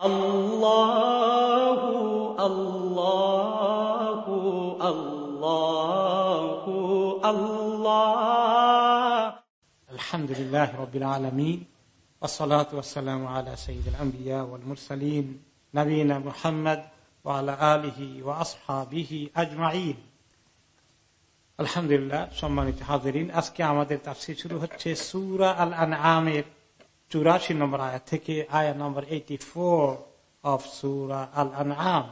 الله الله الله الله الحمد لله رب العالمين والصلاة والسلام على سيد الأنبياء والمرسلين نبينا محمد وعلى آله وأصحابه أجمعين আলহামদুলিল্লাহ সম্মানিত হাজরিন আজকে আমাদের তাফসির শুরু হচ্ছে সুরা আল আনআমের চুরাশি নম্বর আয়া থেকে আয়া নম্বর এইটি অফ সুরা আল আনআম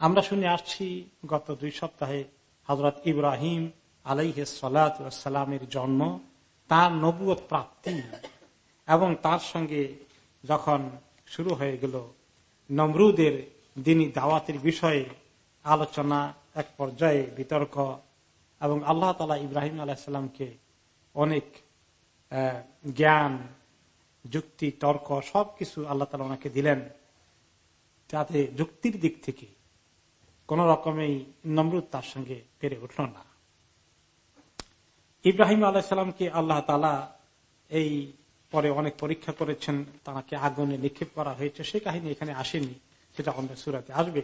আমরা শুনে আসছি, গত দুই সপ্তাহে হজরত ইব্রাহিম আলাইহ সালামের জন্ম, তার নবুয় প্রাপ্তি, এবং তার সঙ্গে যখন শুরু হয়ে গেল নমরুদের দিনী দাওয়াতের বিষয়ে আলোচনা, এক পর্যায়ে বিতর্ক, এবং আল্লাহ তালা ইব্রাহিম আলাহিসাল্লামকে অনেক জ্ঞান, যুক্তি, তর্ক, সবকিছু আল্লাহ তালা ওনাকে দিলেন যাতে যুক্তির দিক থেকে কোন রকমেই নমরুদ তার সঙ্গে পেরে উঠল না। ইব্রাহিম আলাহিসাল্লামকে আল্লাহ তালা এই পরে অনেক পরীক্ষা করেছেন, তাকে আগুনে নিক্ষেপ করা হয়েছে, সে কাহিনী এখানে আসেনি, সেটা অন্য সুরাতে আসবে।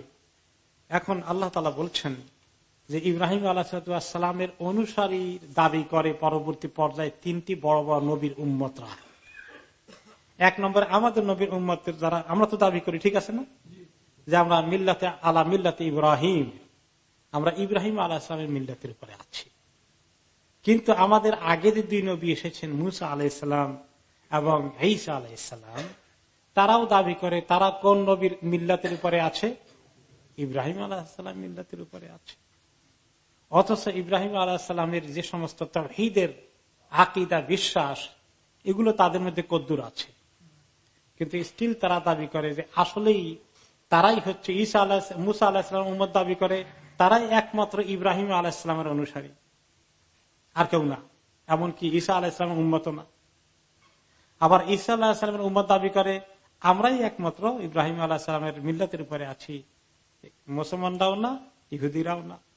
এখন আল্লাহ তালা বলছেন যে ইব্রাহিম আলাহামের অনুসারী দাবি করে পরবর্তী পর্যায়ে তিনটি বড় বড় নবীর উম্মতরা। এক নম্বরে আমাদের নবীর উম্মতের যারা আমরা তো দাবি করি, ঠিক আছে না? যে আমরা মিল্লাতে, আলা মিল্লাতে ইব্রাহিম। আমরা ইব্রাহিম আলাহ ইসলামের মিল্লাতের উপরে আছি। কিন্তু আমাদের আগে যে দুই নবী এসেছেন, মুসা আলাইসালাম এবং ঈসা আলাইসালাম তারাও দাবি করে তারা কোন নবীর মিল্লাতের উপরে আছে? ইব্রাহিম আলাহাম মিল্লাতের উপরে আছে। অথচ ইব্রাহিম আলাহামের যে সমস্ত তহিদের আকিদা বিশ্বাস, এগুলো তাদের মধ্যে কদ্দুর আছে। কিন্তু স্টিল তারা দাবি করে যে আসলেই তারাই হচ্ছে ঈসা আলাহ মুসা আলাহিসাম উম্মদ দাবি করে, তারাই একমাত্র ইব্রাহিম আলাহিসামের অনুসারী। আর কেউ না। এমনকি ঈসা আলাহিসামের উন্মত না। আবার ঈসা আলাহিসামের উম্মদ দাবি করে, আমরাই একমাত্র ইব্রাহিম আলাহ সালামের মিল্লাতের উপরে আছি। মুসলমানরাও না, ইহুদিরাও না।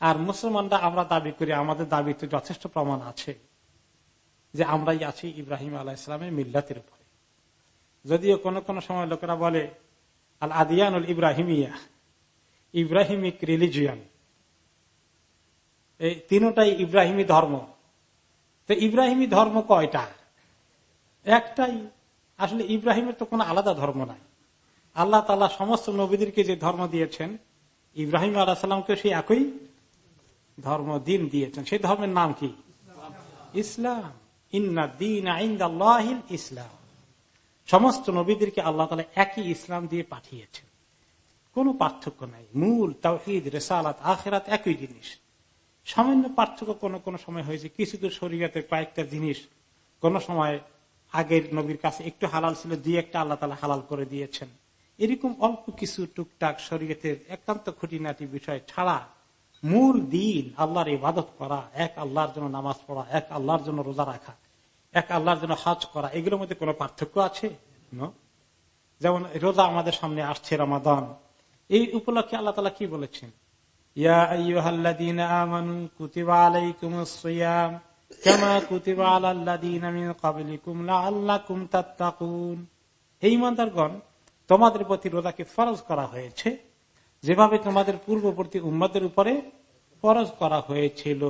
আর মুসলমানরা আমরা দাবি করি, আমাদের দাবিতে যথেষ্ট প্রমাণ আছে যে আমরাই আছি ইব্রাহিম আলাহ ইসলামের মিল্লাতের উপরে যদিও কোন কোন সময় লোকেরা বলে, আল আদিয়ানুল ইব্রাহিমিয়া, ইব্রাহিমিক রিলিজিয়ান। এই তিনটাই ইব্রাহিমী ধর্ম। তো ইব্রাহিমী ধর্ম কয়টা? একটাই, আসলে ইব্রাহিমের তো কোনো আলাদা ধর্ম নাই। আল্লাহ তালা সমস্ত নবীদেরকে যে ধর্ম দিয়েছেন, ইব্রাহিম আল্লাহ সাল্লামকে সেই একই ধর্ম, দিন দিয়েছেন। সেই ধর্মের নাম কি? ইসলাম। ইন্না দিন ইসলাম। সমস্ত নবীদেরকে আল্লাহ তালা একই ইসলাম দিয়ে পাঠিয়েছেন। কোনো পার্থক্য নাই। মূল তাহিদ রেসালাত, আখেরাত একই জিনিস। সামান্য পার্থক্য কোন কোন সময় হয়েছে। কিছু তো শরীয়তের কয়েকটা জিনিস। কোন সময় আগের নবীর কাছে একটু হালাল ছিল, দুই একটা আল্লাহ তালা হালাল করে দিয়েছেন। এরকম অল্প কিছু টুকটাক শরীয়তের একান্ত খুঁটিনাটি বিষয় ছাড়া মূল দিন আল্লাহর ইবাদত করা, এক আল্লাহর জন্য নামাজ পড়া, এক আল্লাহর জন্য রোজা রাখা, এক আল্লাহর জন্য হজ করা, এগুলোর মধ্যে কোনো পার্থক্য আছে? যেমন রোজা আমাদের সামনে আসছে রমাদান। এই উপলক্ষে আল্লাহ তালা কি বলেছেন? তোমাদের প্রতি রোজাকে ফরজ করা হয়েছে। যেভাবে তোমাদের পূর্ববর্তী উম্মদের উপরে ফরজ করা হয়েছিল,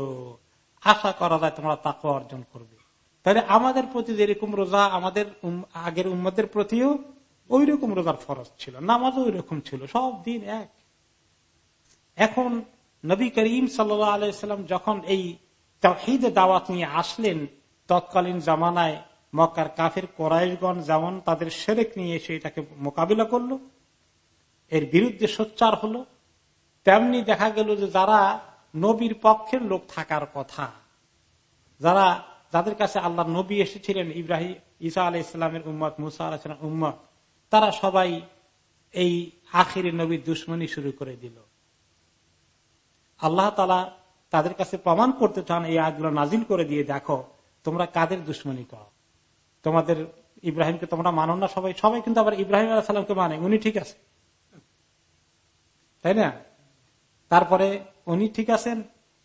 আশা করা যায় তোমরা তাকে অর্জন করবে। তাহলে আমাদের প্রতি যেরকম রোজা আমাদের আগের উম্মদের প্রতিও ওই রকম রোজার ফরজ ছিল, নামাজও ওই রকম ছিল, সব দিন এক। এখন নবী করিম সাল্লাম যখন এই তহিদ দাওয়াত নিয়ে আসলেন, তৎকালীন জামানায় মক্কার কাফের কোরাইশগণ যেমন তাদের সেরেক নিয়ে এসে এটাকে মোকাবিলা করল এর বিরুদ্ধে সোচ্চার হলো। তেমনি দেখা গেল যে যারা নবীর পক্ষের লোক থাকার কথা, যারা, যাদের কাছে আল্লাহ নবী এসেছিলেন ইব্রাহিম ইসা আলাহ ইসলামের উম্মত, মুসা আলাহ উম্মত, তারা সবাই এই আখিরি নবীর দুশ্মনী শুরু করে দিল। আল্লাহ তালা তাদের কাছে প্রমাণ করতে চান, এই আয়াতগুলো নাজিল করে দিয়ে দেখো, তোমরা কাদের দুশ্মনী করো? তোমাদের ইব্রাহিমকে তোমরা মানো না সবাই? সবাই কিন্তু আবার ইব্রাহিম আলাহামকে মানে উনি ঠিক আছে। তাই না? তারপরে উনি ঠিক আছেন?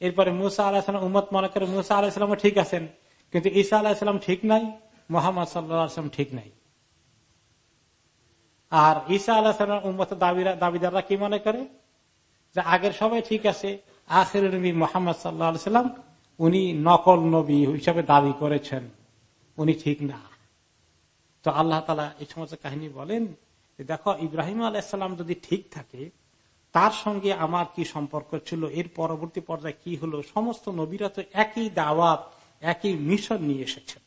এরপরে মুসা আলাহিসাম উম্মত মনে করে মুসা আলাহিসামও ঠিক আছেন। কিন্তু ঈসা আলাহিসাম ঠিক নাই, মোহাম্মদ সাল্লাম ঠিক নাই। আর ঈসা আল্লাহ উম্মত দাবিদাররা কি মনে করে? যে আগের সবাই ঠিক আছে আখের নবী মোহাম্মদ সাল্লা সাল্লাম, উনি নকল নবী হিসাবে দাবি করেছেন। উনি ঠিক না। তো আল্লাহ তালা এই সমস্ত কাহিনী বলেন দেখো, ইব্রাহিম আলাইসাল্লাম যদি ঠিক থাকে তার সঙ্গে আমার কি সম্পর্ক ছিল? এর পরবর্তী পর্যায়ে কি হলো? সমস্ত নবীরা তো একই দাওয়াত, একই মিশন নিয়ে এসেছেন।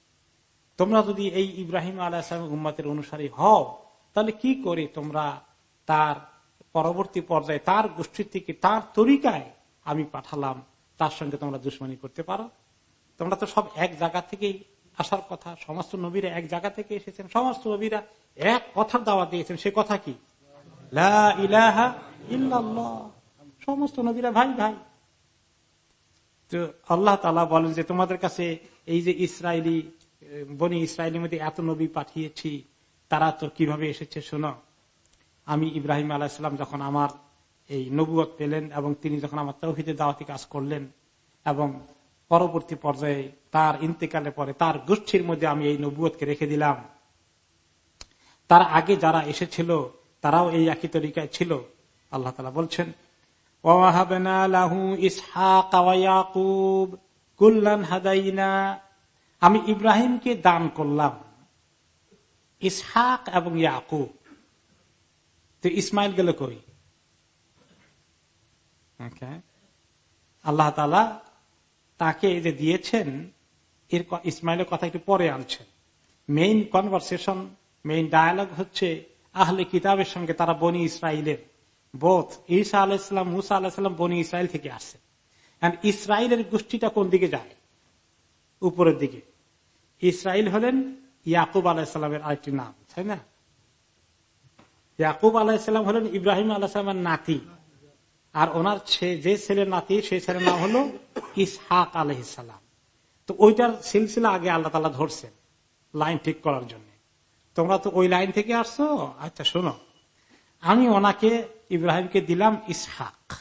তোমরা যদি এই ইব্রাহিম আলাইসালাম উম্মাতের অনুসারী হও, তাহলে কি করে তোমরা তার পরবর্তী পর্যায়ে, তার গোষ্ঠীর থেকে, তার তরিকায় আমি পাঠালাম, তার সঙ্গে তোমরা দুশ্মনী করতে পারো? তোমরা তো সব এক জায়গা থেকেই আসার কথা। সমস্ত নবীরা এক জায়গা থেকে এসেছেন। সমস্ত নবীরা এক কথার দাওয়া দিয়েছেন। সে কথা কি? সমস্ত নবীরা ভাই ভাই। তো আল্লাহ তালা বলেন যে, তোমাদের কাছে এই যে ইসরায়েলি বনি ইসরায়েলের মধ্যে এত নবী পাঠিয়েছি, তারা তো কীভাবে এসেছে শোনো? আমি ইব্রাহিম আলাহিসাম যখন আমার এই নবুয়ত পেলেন এবং তিনি যখন আমার তৌহিদে দাওয়াতি কাজ করলেন এবং পরবর্তী পর্যায়ে তার ইন্তেকালে পরে তার গোষ্ঠীর মধ্যে আমি এই নবুয়তকে রেখে দিলাম, তার আগে যারা এসেছিল তারাও এই একই তরিকায় ছিল। আল্লাহ তালা বলছেন আমি ইব্রাহিমকে দান করলাম, ইসহাক এবং ইয়াকুব। তো ইসমাইল গেল কই? আল্লাহ তালা তাকে যে দিয়েছেন, এর ইসমাইলের কথা একটু পরে আনছেন। মেইন কনভারসেশন মেইন ডায়ালগ হচ্ছে আহলে কিতাবের সঙ্গে তারা বনি ইসরায়েলের বোধ। ঈসা আলাইসালাম মুসা আলাহিসাম বনি ইসরায়েল থেকে আসছে। ইসরায়েলের গোষ্ঠীটা কোন দিকে যায়? উপরের দিকে। ইসরায়েল হলেন ইয়াকুব আলাহিসাল্লামের আরেকটি নাম, তাই না? ইয়াকুব আলাহিসাল্লাম হলেন ইব্রাহিম আলাহিসামের নাতি। আর ওনার যে ছেলের নাতি, সেই ছেলের নাম হলো ইসহাক আলহিসাল্লাম তো ওইটার সিলসিলা আগে আল্লাহ তালা ধরছেন, লাইন ঠিক করার জন্য। তোমরা তো ওই লাইন থেকে আসছো? আচ্ছা শোনো। আমি ওনাকে ইব্রাহিমকে দিলাম ইসহাক।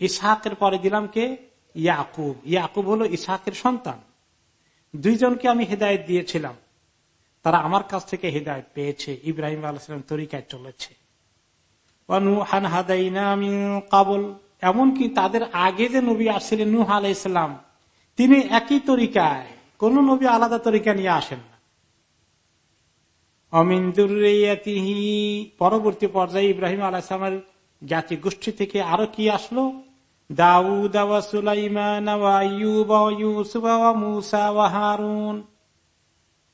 ইসহাকের পরে দিলাম কে? ইয়াকুব। ইয়াকুব হলো ইসহাকের সন্তান। দুইজনকে আমি হেদায়ত দিয়েছিলাম। তারা আমার কাছ থেকে হেদায়ত পেয়েছে। ইব্রাহিম আলাহাম তরিকায় চলেছে। কাবল। এমনকি তাদের আগে যে নবী আসছিলেন নুহ আলাইসালাম তিনি একই তরিকায়, কোন নবী আলাদা তরিকা নিয়ে আসেন অমিন্দুরিয়াতিহি পরবর্তী পর্যায়ে ইব্রাহিম আলাহামের জাতি গোষ্ঠী থেকে আরও কি আসলো? দাউদ হারুন।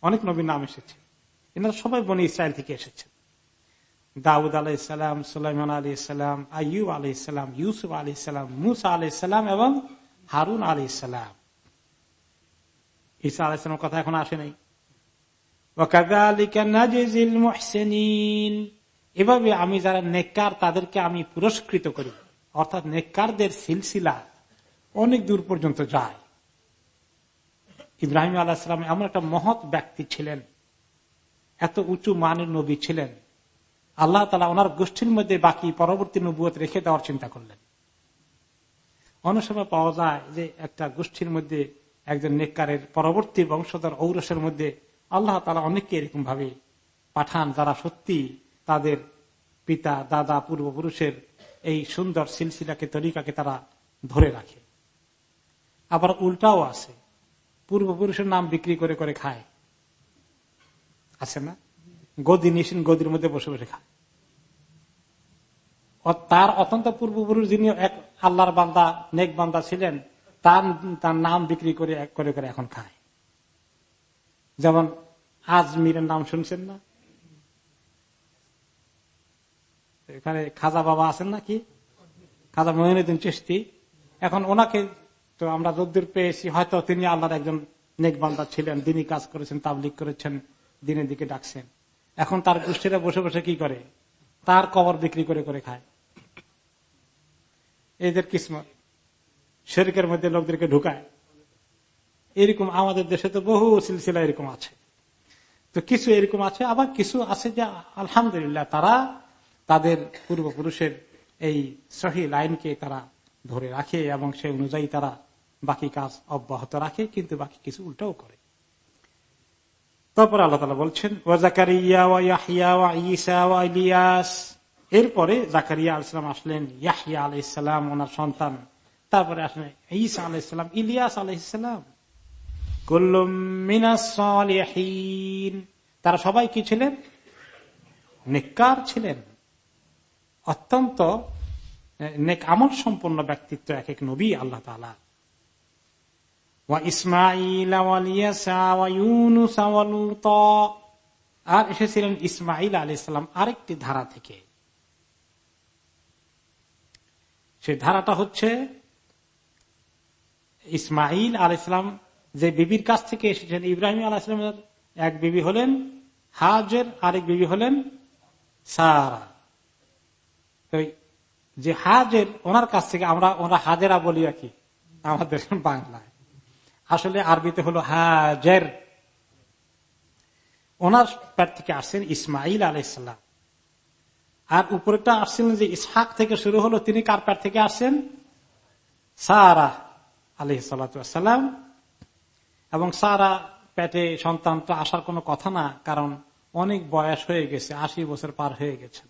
অনেক নবীর নাম এসেছে। এনারা সবাই বনে ইসরায়েল থেকে এসেছেন দাউদ আলাইসালাম সুলাইমান আলী ইসলাম আইয়ুব আলি ইসলাম ইউসুফ আলি ইসলাম মুসা আলি ইসলাম এবং হারুন আলি ইসলাম ঈসা আলাইসালামের কথা এখন আসে নাই। এভাবে আমি যারা নেককার, তাদেরকে আমি পুরস্কৃত করি। অর্থাৎ নেককারদের সিলসিলা অনেক দূর পর্যন্ত যায়। ইব্রাহিম আলাহাম এমন একটা মহৎ ব্যক্তি ছিলেন। এত উঁচু মানের নবী ছিলেন। আল্লাহ তালা ওনার গোষ্ঠীর মধ্যে বাকি পরবর্তী নবুয়ত রেখে দেওয়ার চিন্তা করলেন। অনেক সময় পাওয়া যায় যে একটা গোষ্ঠীর মধ্যে একজন নেককারের পরবর্তী বংশধর ঔরসের মধ্যে আল্লাহ তালা অনেককে এরকম ভাবে পাঠান যারা সত্যি তাদের পিতা, দাদা, পূর্বপুরুষের এই সুন্দর সিলসিলাকে, তরিকাকে তারা ধরে রাখে। আবার উল্টাও আছে। পূর্বপুরুষের নাম বিক্রি করে করে খায়। আছে না? গদি নিশিন গদির মধ্যে বসে বসে খায়। তার অত্যন্ত পূর্বপুরুষ যিনি এক আল্লাহর বান্দা, নেক বান্দা ছিলেন, তার তার নাম বিক্রি করে করে করে এখন খায়। যেমন আজমিরের নাম শুনছেন না? এখানে খাজা বাবা আছেন নাকি? খাজা মহিনুদ্দিন চেষ্টি এখন ওনাকে তো আমরা যদ্দূর পেয়েছি, হয়তো তিনি আল্লাহর একজন নেকবান্দা ছিলেন দিনই কাজ করেছেন তাবলিক করেছেন, দিনের দিকে ডাকছেন। এখন তার গোষ্ঠীরা বসে বসে কি করে? তার কবর বিক্রি করে করে খায়। এদের কিসমত। শরিকের মধ্যে লোকদেরকে ঢুকায়। এরকম আমাদের দেশে তো বহু সিলসিলা এরকম আছে। তো কিছু এরকম আছে, আবার কিছু আছে যে আলহামদুলিল্লাহ তারা তাদের পূর্বপুরুষের এই সহি লাইনকে তারা ধরে রাখে এবং সে অনুযায়ী তারা বাকি কাজ অব্যাহত রাখে, কিন্তু বাকি কিছু উল্টাও করে। তারপরে আল্লাহ তালা বলছেন ও জাকারিয়া ও ইয়াহিয়া ও ইসা ও ইলিয়াস। এরপরে জাকারিয়া আলাইসালাম আসলেন ইয়াহিয়া আলাইসালাম ওনার সন্তান। তারপরে আসলেন ঈসা আলাইসালাম ইলিয়াস আলাইসালাম তারা সবাই কি ছিলেন? নিকার ছিলেন। অত্যন্ত আমল সম্পন্ন ব্যক্তিত্ব এক এক নবী আল্লাহ তালা ইসমাইল আর এসেছিলেন ইসমাইল আলী ইসলাম আরেকটি ধারা থেকে। সে ধারাটা হচ্ছে ইসমাইল আল ইসলাম যে বিবির কাছ থেকে এসেছেন ইব্রাহিম আলাহ ইসলামের এক বিবি হলেন হাজের আরেক বিবি হলেন সারা। যে হাজের ওনার কাছ থেকে আমরা, ওরা হাজেরা বলি আর কি, আমাদের বাংলায়। আসলে আরবিতে হলো হাজের। ওনার প্যাট থেকে আসছেন ইসমাইল আলাইসাল্লাম আর উপরেটা আসছিলেন যে ইসহাক থেকে শুরু হলো, তিনি কার প্যাট থেকে আসছেন? সারা আলহ সালাম। এবং সারা পেটে সন্তান তো আসার কোনো কথা না, কারণ অনেক বয়স হয়ে গেছে, আশি বছর পার হয়ে গেছে।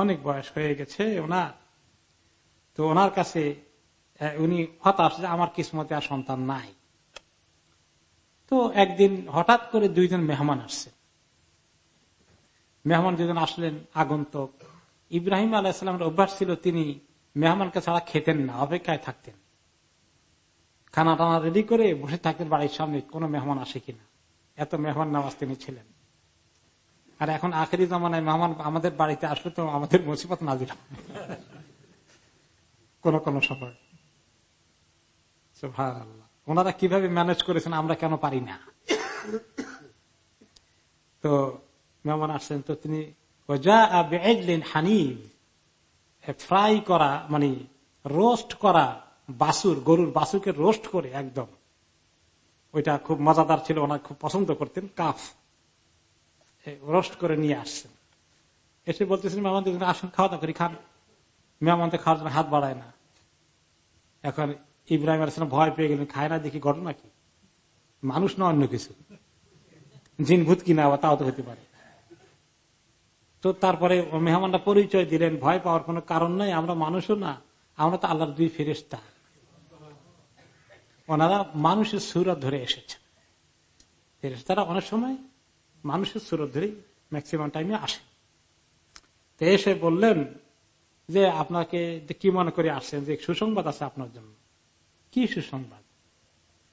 অনেক বয়স হয়ে গেছে ওনার। তো ওনার কাছে উনি হতাশ যে আমার কিসমতে আর সন্তান নাই। তো একদিন হঠাৎ করে দুইজন মেহমান আসছে। মেহমান দুজন আসলেন আগন্তক। ইব্রাহিম আলাহিসামের অভ্যাস ছিল, তিনি মেহমানকে ছাড়া খেতেন না, অপেক্ষায় থাকতেন। খানা টানা রেডি করে বসে থাকতেন বাড়ির সামনে কোন মেহমান আসে কিনা। এত মেহমান নামাজ তিনি ছিলেন। আর এখন আখেরি জমানায় মেহমান আমাদের বাড়িতে আসলে তো আমাদের মুসিবত না দিলাম কোন কোন সময়। ওনারা কীভাবে ম্যানেজ করেছেন আমরা কেন পারি না? তো মেহমান আসছেন, তো তিনি হানিফ ফ্রাই করা মানে রোস্ট করা বাসুর, গরুর বাসুকে রোস্ট করে একদম। ওইটা খুব মজাদার ছিল ওনার খুব পছন্দ করতেন, কাফ। রোস্ট করে নিয়ে আসছেন। এসে বলতেছেন মেহমানদের আসুন, খাওয়া দাওয়া করি, খান। মেহমানদের খাওয়ার জন্য হাত বাড়ায় না। এখন ইব্রাহিম আলাম ভয় পেয়ে গেলেন, খায় না, দেখি ঘটনা কি মানুষ না অন্য কিছু। জিন ভূত কিনা তাও তো হতে পারে। তো তারপরে মেহমানরা পরিচয় দিলেন, ভয় পাওয়ার কোন কারণ নাই, আমরা মানুষও না, আমরা তো আল্লাহর দুই ফেরেস্তা ওনারা মানুষের সুরত ধরে এসেছে তারা অনেক সময় মানুষের সুরত ধরেই ম্যাক্সিমাম টাইমে আসে। তো এসে বললেন যে আপনাকে কি মনে করে আসছেন? যে সুসংবাদ আছে আপনার জন্য। কি সুসংবাদ?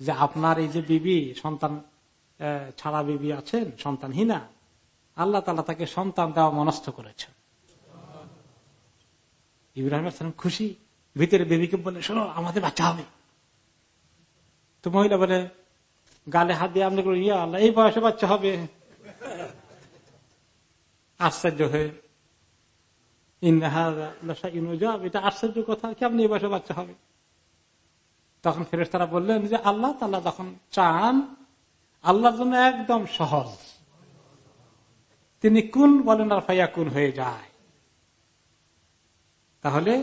যে আপনার এই যে বিবি, সন্তান ছাড়া বিবি আছেন, সন্তানহীনা, আল্লাহ তালা তাকে সন্তান দেওয়া মনস্থ করেছেন। ইব্রাহিম খুশি। ভিতরে বেবিকে বলে শোনো, আমাদের বাচ্চা হবে। তো মহিলা বলে, গালে হাত দিয়ে আপনি ইয়া আল্লাহ, এই বয়সে বাচ্চা হবে? আশ্চর্য হয়ে আশ্চর্য কথা কেমন এই বয়সে বাচ্চা হবে? তখন ফেরেস তারা বললেন যে, আল্লাহ তাল্লাহ যখন চান, আল্লাহর জন্য একদম সহজ। তিনি কুন বলেন, আর ফাইয়া কুন হয়ে যায়। তাহলে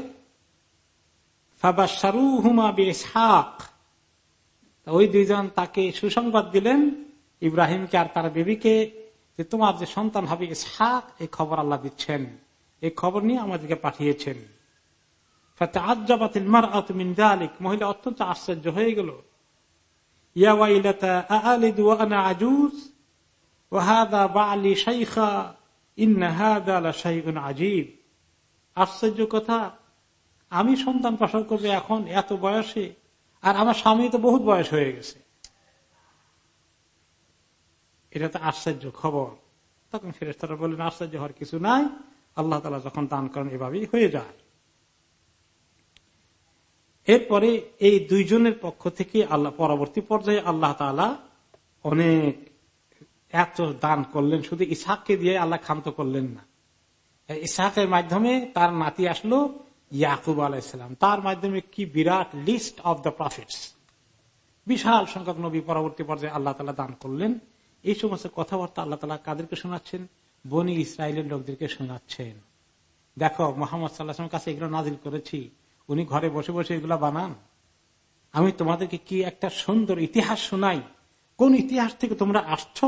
ওই দুইজন তাকে সুসংবাদ দিলেন, ইব্রাহিমকে আর তার বেবিকে, যে তোমার যে সন্তান হবে ইসহাক, এই খবর আল্লাহ দিচ্ছেন। এই খবর নিয়ে আমাদেরকে পাঠিয়েছেন। মহিলা অত্যন্ত আশ্চর্য হয়ে গেল। আশ্চর্য কথা। আমি সন্তান প্রসব করবে এখন, এত বয়সে। আর আমার স্বামী তো বহুত বয়স হয়ে গেছে। এটা তো আশ্চর্য খবর। তখন ফেরেস্তারা বললেন, আশ্চর্য হওয়ার কিছু নাই। আল্লাহ তালা যখন দান করেন, এভাবেই হয়ে যায়। এরপরে এই দুইজনের পক্ষ থেকে আল্লাহ, পরবর্তী পর্যায়ে আল্লাহ তালা অনেক এত দান করলেন, শুধু ইসাহকে দিয়ে আল্লাহ ক্ষান্ত করলেন না। ইসাহের মাধ্যমে তার নাতি আসলো ইয়াকুব আলাইসালাম তার মাধ্যমে কি বিরাট লিস্ট অব দ্য প্রফিটস বিশাল সংখ্যক নবী পরবর্তী পর্যায়ে আল্লাহ তালা দান করলেন। এই সমস্ত কথাবার্তা আল্লাহ তালা কাদেরকে শোনাচ্ছেন? বনি ইসরায়েলের লোকদেরকে শোনাচ্ছেন। দেখো, মোহাম্মদ সাল্লাহামের কাছে এগুলো নাজিল করেছি। উনি ঘরে বসে বসে এগুলা বানান। আমি তোমাদেরকে কি একটা সুন্দর ইতিহাস শোনাই? কোন ইতিহাস থেকে তোমরা আসছ?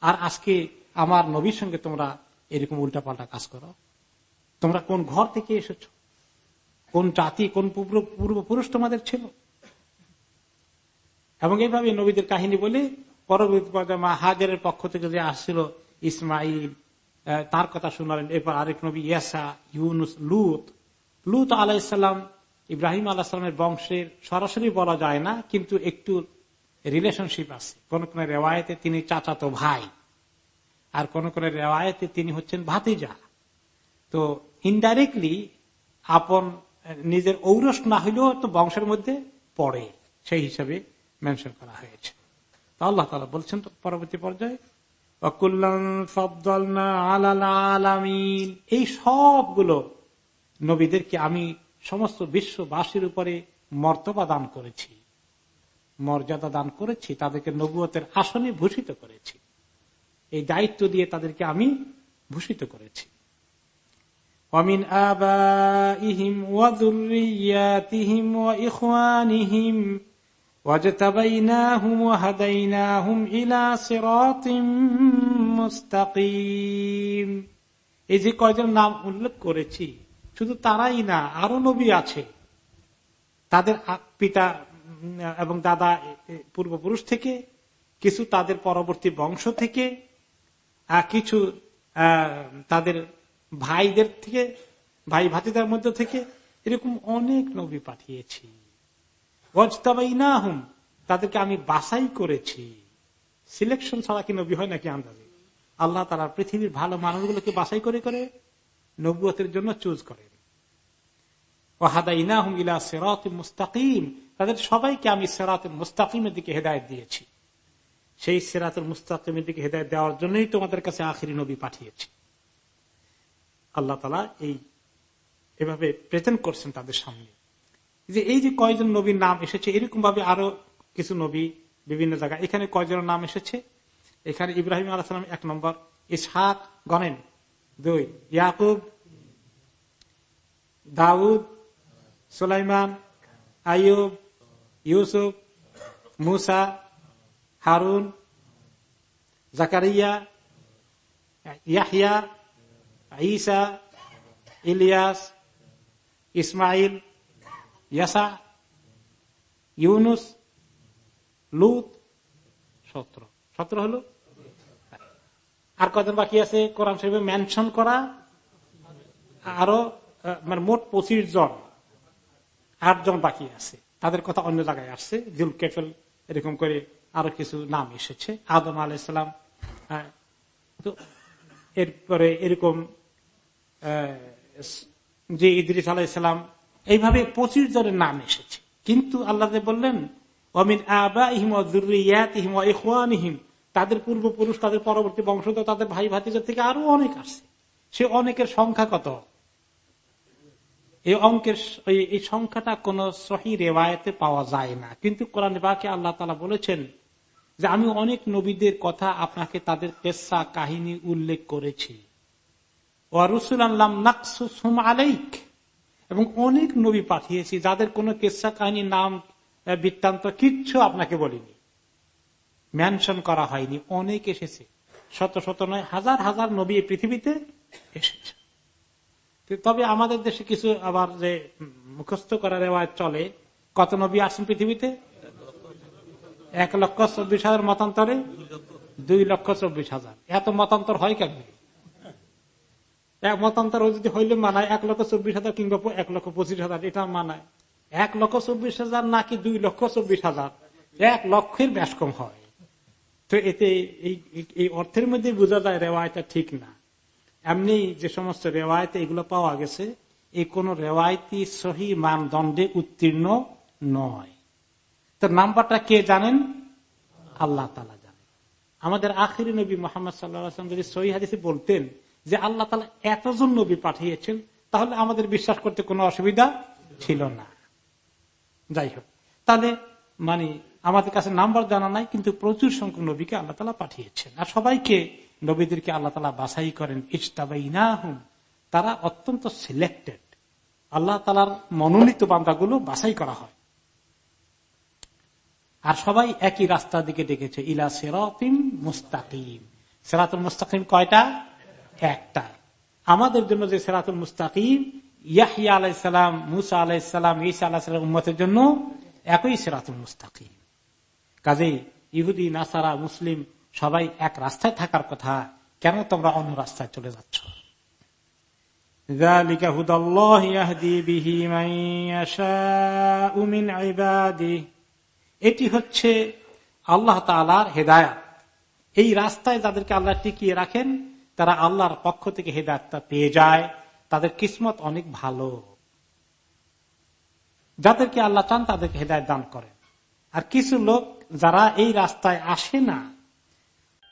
আর আজকে আমার নবীর সঙ্গে তোমরা এরকম উল্টাপাল্টা কাজ করো? তোমরা কোন ঘর থেকে এসেছ? কোন জাতি, কোন পূর্বপুরুষ তোমাদের ছিল? এবং এইভাবে নবীদের কাহিনী বলে পরবর্তী মা হাজারের পক্ষ থেকে যে আসছিল ইসমাইল তার কথা শুনালেন। এরপর আরেক নবী ইয়াসা, ইউনুস, লুত। লুত আলাইসাল্লাম ইব্রাহিম আলাহামের বংশের সরাসরি বলা যায় না, কিন্তু একটু রিলেশনশিপ আছে। কোন কোন রেওয়ায়তে তিনি চাচাতো ভাই, আর কোন কোন রেওয়ায়তে তিনি হচ্ছেন ভাতিজা। তো ইনডাইরেক্টলি আপন নিজের ঔরস না হইলেও তো বংশের মধ্যে পড়ে, সেই হিসাবে মেনশন করা হয়েছে। আল্লাহ তালা বলছেন তো পরবর্তী পর্যায়ে এই সবগুলো নবীদেরকে আমি সমস্ত বিশ্ববাসীর উপরে মর্তবা দান করেছি। মর্যাদা দান করেছি, তাদেরকে নবুয়তের আসনে ভূষিত করেছি। এই দায়িত্ব দিয়ে তাদেরকে আমি ভূষিত করেছি। অমিন আবাইহিম ওয়াদুরিয়াতিহিম ওয়া ইখওয়ানিহিম واجتبيناهم وهديناهم إلى صراط مستقيم এই যে কয়জন নাম উল্লেখ করেছি শুধু তারাই না আরো নবী আছে তাদের পিতা এবং দাদা পূর্বপুরুষ থেকে কিছু তাদের পরবর্তী বংশ থেকে কিছু তাদের ভাইদের থেকে, ভাই ভাতিদার মধ্যে থেকে এরকম অনেক নবী পাঠিয়েছি। হুম তাদেরকে আমি বাসাই করেছি। সিলেকশন ছাড়া কি নবী হয় নাকি আন্দাজে? আল্লাহ তারা পৃথিবীর ভালো মানুষগুলোকে বাসাই করে করে নবুয়তের জন্য চুজ করেন। ইলা সেরাত মুস্তাকিম, তাদের সবাইকে আমি সেরাত মুস্তাকিমের দিকে হেদায়ত দিয়েছি। সেই সেরাতুল মুস্তাকিমের দিকে হেদায়ত দেওয়ার জন্যই তোমাদের কাছে আখিরি নবী পাঠিয়েছি। আল্লাহ তালা এই, এভাবে প্রেজেন্ট করছেন তাদের সামনে। যে এই যে কয়জন নবীর নাম এসেছে এরকম ভাবে আরও কিছু নবী বিভিন্ন জায়গায়। এখানে কয়জনের নাম এসেছে? এখানে ইব্রাহিম আলাহাম এক নম্বর, ইসহাক গনেন দুই, ইয়াকুব, দাউদ, সুলাইমান আয়ুব ইউসুফ, মুসা, হারুন, জাকারিয়া ইয়াহিয়া ঈসা ইলিয়াস ইসমাইল ইয়াসা ইউনুস লুত সতেরো। সতেরো হলো? আর কজন বাকি আছে? কোরআন শরীফে মেনশন করা আরও মানে মোট পঁচিশ জন, আট জন বাকি আছে। তাদের কথা অন্য জায়গায় আসছে। জুল কেফেল এরকম করে আরও কিছু নাম এসেছে। আদম আলাইসালাম এরপরে এরকম যে ইদ্রিস আলাইসালাম এইভাবে পঁচিশ জনের নাম এসেছে। কিন্তু আল্লাহ বললেন অমিন আবা ইহিম ইহিম ইহিম তাদের পূর্বপুরুষ, তাদের পরবর্তী বংশধর, তাদের ভাই ভাতিজার থেকে আরও অনেক আসছে। সে অনেকের সংখ্যা কত? এই অঙ্কের এই সংখ্যাটা কোন সহি রেওয়ায়তে পাওয়া যায় না। কিন্তু কোরআন বাকে আল্লাহ তালা বলেছেন যে, আমি অনেক নবীদের কথা আপনাকে তাদের পেশা কাহিনী উল্লেখ করেছি ও রসুল আল্লাহ নাকসুম এবং অনেক নবী পাঠিয়েছি যাদের কোনো কেসা কাহিনী নাম বৃত্তান্ত কিচ্ছু আপনাকে বলিনি। ম্যানশন করা হয়নি। অনেক এসেছে। শত শত নয়, হাজার হাজার নবী পৃথিবীতে এসেছে। তবে আমাদের দেশে কিছু আবার যে মুখস্থ করার রেওয়াজ চলে, কত নবী আসেন পৃথিবীতে? এক লক্ষ চব্বিশ হাজার মতান্তরে দুই লক্ষ চব্বিশ হাজার। এত মতান্তর হয় এক মতান্তর যদি হইলে মানায় এক লক্ষ চব্বিশ হাজার কিংবা এক লক্ষ পঁচিশ হাজার, এটা মানায়। এক লক্ষ চব্বিশ হাজার নাকি দুই লক্ষ চব্বিশ হাজার? এক লক্ষের ব্যাস কম হয়। তো এতে এই অর্থের মধ্যে বোঝা যায় রেওয়ায়টা ঠিক না। এমনি যে সমস্ত রেওয়ায়তে এগুলো পাওয়া গেছে, এই কোন রেওয়ায়তি সহি মানদণ্ডে উত্তীর্ণ নয়। তো নাম্বারটা কে জানেন? আল্লাহ তালা জানেন। আমাদের আখিরি নবী মোহাম্মদ সাল্লাহ যদি সহি হাদিসে বলতেন যে আল্লাহ তালা এতজন নবী পাঠিয়েছেন, তাহলে আমাদের বিশ্বাস করতে কোনো অসুবিধা ছিল না। যাই হোক, তাহলে মানে আমাদের কাছে নাম্বার জানা নাই, কিন্তু প্রচুর সংখ্যক নবীকে আল্লাহ তালা পাঠিয়েছেন। আর সবাইকে নবীদেরকে আল্লাহ তালা বাছাই করেন ইস্তাবাই না হুম তারা অত্যন্ত সিলেক্টেড আল্লাহ তালার মনোনীত বান্দাগুলো বাছাই করা হয়। আর সবাই একই রাস্তার দিকে ডেকেছে, ইলা সেরাতিম মুস্তাকিম। সেরাতুল মুস্তাকিম কয়টা? একটা। আমাদের জন্য যে সেরাতুল মুস্তাকিম ইয়াহিয়া আলাইসালাম মুসা আলাইসালাম ঈসা আলাহিসাম উম্মতের জন্য একই সেরাতুল মুস্তাকিম। কাজেই ইহুদি নাসারা মুসলিম সবাই এক রাস্তায় থাকার কথা কেন তোমরা অন্য রাস্তায় চলে যাচ্ছ? এটি হচ্ছে আল্লাহ তালার হেদায়াত। এই রাস্তায় যাদেরকে আল্লাহ টিকিয়ে রাখেন তারা আল্লাহর পক্ষ থেকে হেদায়তটা পেয়ে যায়, তাদের কিসমত অনেক ভালো। যাদেরকে আল্লাহ চান তাদেরকে হেদায়ত দান করেন। আর কিছু লোক যারা এই রাস্তায় আসে না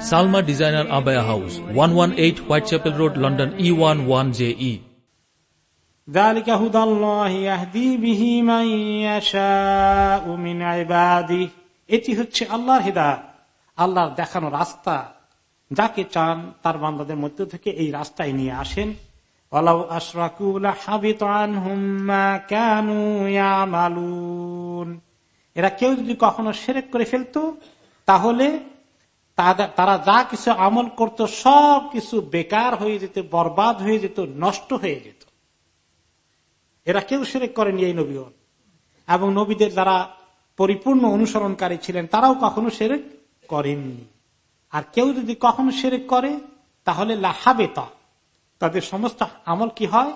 Salma designer abaya house one one eight Whitechapel road London E one one J E এটি হচ্ছে আল্লাহর হৃদায়ত আল্লাহর দেখানো রাস্তা। যাকে চান তার বান্দাদের মধ্য থেকে এই রাস্তায় নিয়ে আসেন। এরা কেউ যদি কখনো সেরেক করে ফেলতো, তাহলে তারা যা কিছু আমল করত, সব কিছু বেকার হয়ে যেত, বরবাদ হয়ে যেত, নষ্ট হয়ে যেত। এরা কেউ সেরেক করেনি এই নবীগণ। এবং নবীদের যারা পরিপূর্ণ অনুসরণকারী ছিলেন, তারাও কখনো সেরেক করেননি। আর কেউ যদি কখনো সেরেক করে, তাহলে লাহাবেতা তাদের সমস্ত আমল কি হয়?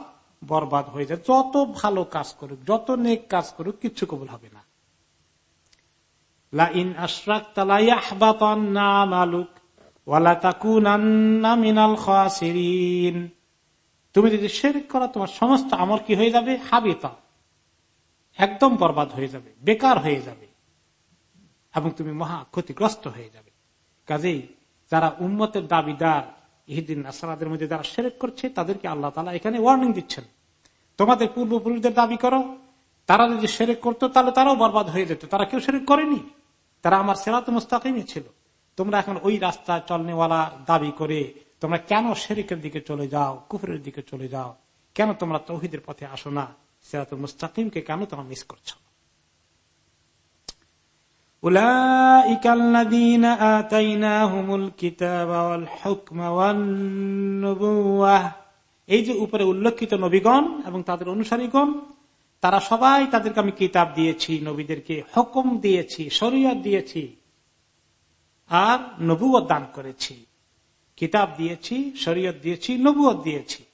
বরবাদ হয়ে যায়। যত ভালো কাজ করুক, যত নেক কাজ করুক, কিচ্ছু কবুল হবে না। তুমি যদি শেরিক করো, তোমার সমস্ত আমল কি হয়ে যাবে? হাবিতা। একদম বরবাদ হয়ে যাবে, বেকার হয়ে যাবে। এবং তুমি মহা ক্ষতিগ্রস্ত হয়ে যাবে। কাজেই যারা উন্মতের দাবিদার, ইহিদিন নাসারাদের মধ্যে যারা সেরেক করছে, তাদেরকে আল্লাহ তালা এখানে ওয়ার্নিং দিচ্ছেন। তোমাদের পূর্বপুরুষদের দাবি করো, তারা যদি সেরেক করতো, তাহলে তারাও বরবাদ হয়ে যেত। তারা কেউ সেরেক করেনি। তারা আমার সেরাত মুস্তাকিমই ছিল। তোমরা এখন ওই রাস্তা চলনেওয়ালা দাবি করে তোমরা কেন শেরিকের দিকে চলে যাও, কুফরের দিকে চলে যাও? কেন তোমরা তৌহিদের পথে আসো না? সেরাত মুস্তাকিমকে কেন তোমরা মিস করছ? এই যে উপরে উল্লেখিত নবীগণ এবং তাদের অনুসারীগণ তারা সবাই তাদেরকে আমি কিতাব দিয়েছি, নবীদেরকে হুকুম দিয়েছি, শরীয়ত দিয়েছি, আর নবুয় দান করেছি। কিতাব দিয়েছি, শরীয়ত দিয়েছি নবুয় দিয়েছি।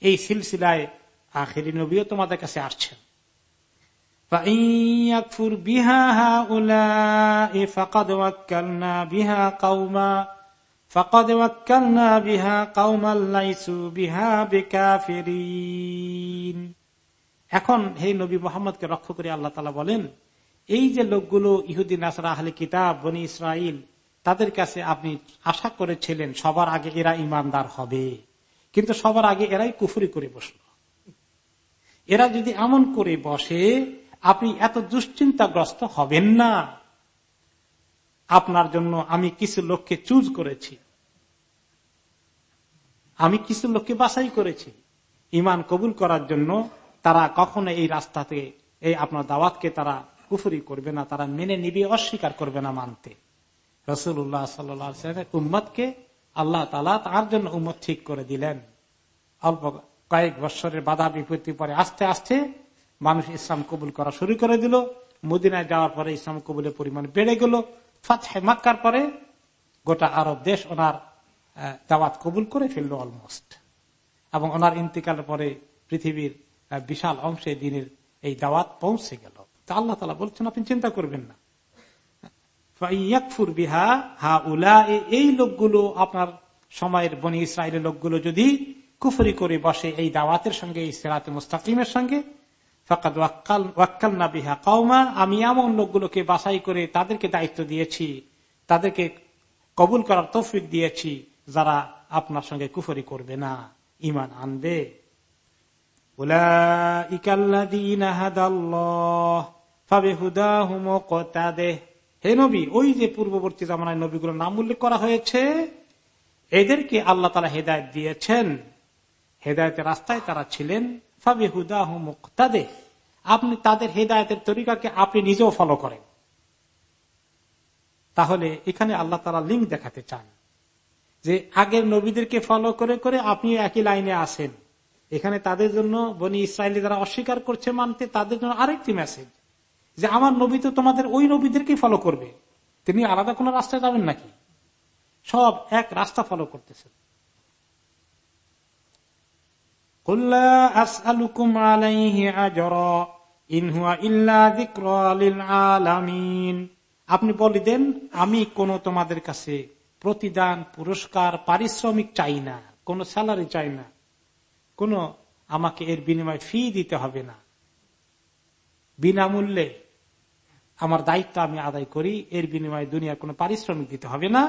এই সিলসিলায় আখেরি নবীও তোমাদের কাছে আসছেন। বিহা বিহা এখন হে নবী মোহাম্মদকে রক্ষা করে আল্লাহ তালা বলেন, এই যে লোকগুলো ইহুদিন নাসরা, আহলে কিতাব, বনি ইসরাইল তাদের কাছে আপনি আশা করেছিলেন সবার আগে এরা ইমানদার হবে। কিন্তু সবার আগে এরাই কুফুরি করে বসল। এরা যদি এমন করে বসে, আপনি এত দুশ্চিন্তাগ্রস্ত হবেন না। আপনার জন্য আমি কিছু লোককে চুজ করেছি। আমি কিছু লোককে বাছাই করেছি। ইমান কবুল করার জন্য তারা কখনো এই রাস্তাতে এই আপনার দাওয়াতকে তারা কুফুরি করবে না, তারা মেনে নিবে, অস্বীকার করবে না মানতে। রসুল্লাহ সাল্লামকে আল্লাহ তালা তার জন্য উম্মত ঠিক করে দিলেন। অল্প কয়েক বৎসরের বাধা বিপত্তি পরে আস্তে আস্তে মানুষ ইসলাম কবুল করা শুরু করে দিল। মদিনায় যাওয়ার পরে ইসলাম কবুলের পরিমাণ বেড়ে গেল। মাক্কার পরে গোটা আরব দেশ ওনার দাওয়াত কবুল করে ফেলল অলমোস্ট। এবং ওনার ইন্তিকালের পরে পৃথিবীর বিশাল অংশে দিনের এই দাওয়াত পৌঁছে গেল। তা আল্লাহ তালা বলছেন, আপনি চিন্তা করবেন না। বিহা হা উলা এই লোকগুলো আপনার সময়ের বনি ইসরায়েলের লোকগুলো যদি কুফরি করে বসে এই দাওয়াতের সঙ্গে মুস্তাকিমের সঙ্গে বিহা কওমা, আমি এমন লোকগুলোকে বাছাই করে তাদেরকে দায়িত্ব দিয়েছি, তাদেরকে কবুল করার তৌফিক দিয়েছি যারা আপনার সঙ্গে কুফরি করবে না ইমান আনবে। হে নবী, ওই যে পূর্ববর্তী জামানায় নবীগুলোর নাম উল্লেখ করা হয়েছে, এদেরকে আল্লাহ তালা হেদায়ত দিয়েছেন। হেদায়তের রাস্তায় তারা ছিলেন আপনি তাদের হেদায়তের তরিকাকে আপনি নিজেও ফলো করেন। তাহলে এখানে আল্লাহ তালা লিঙ্ক দেখাতে চান যে আগের নবীদেরকে ফলো করে করে আপনি একই লাইনে আসেন এখানে তাদের জন্য বনি ইসরায়েল যারা অস্বীকার করছে মানতে তাদের জন্য আরেকটি মেসেজ যে আমার নবী তো তোমাদের ওই নবীদেরকেই ফলো করবে। তিনি আলাদা কোন রাস্তায় যাবেন নাকি? সব এক রাস্তা ফলো করতেছেন। আপনি বলে দেন আমি কোন তোমাদের কাছে প্রতিদান, পুরস্কার, পারিশ্রমিক চাই না, কোন স্যালারি চাই না। কোন আমাকে এর বিনিময়ে ফি দিতে হবে না। বিনামূল্যে আমার দায়িত্ব আমি আদায় করি, এর বিনিময়ে দুনিয়ার কোনো পারিশ্রমিক দিতে হবে না।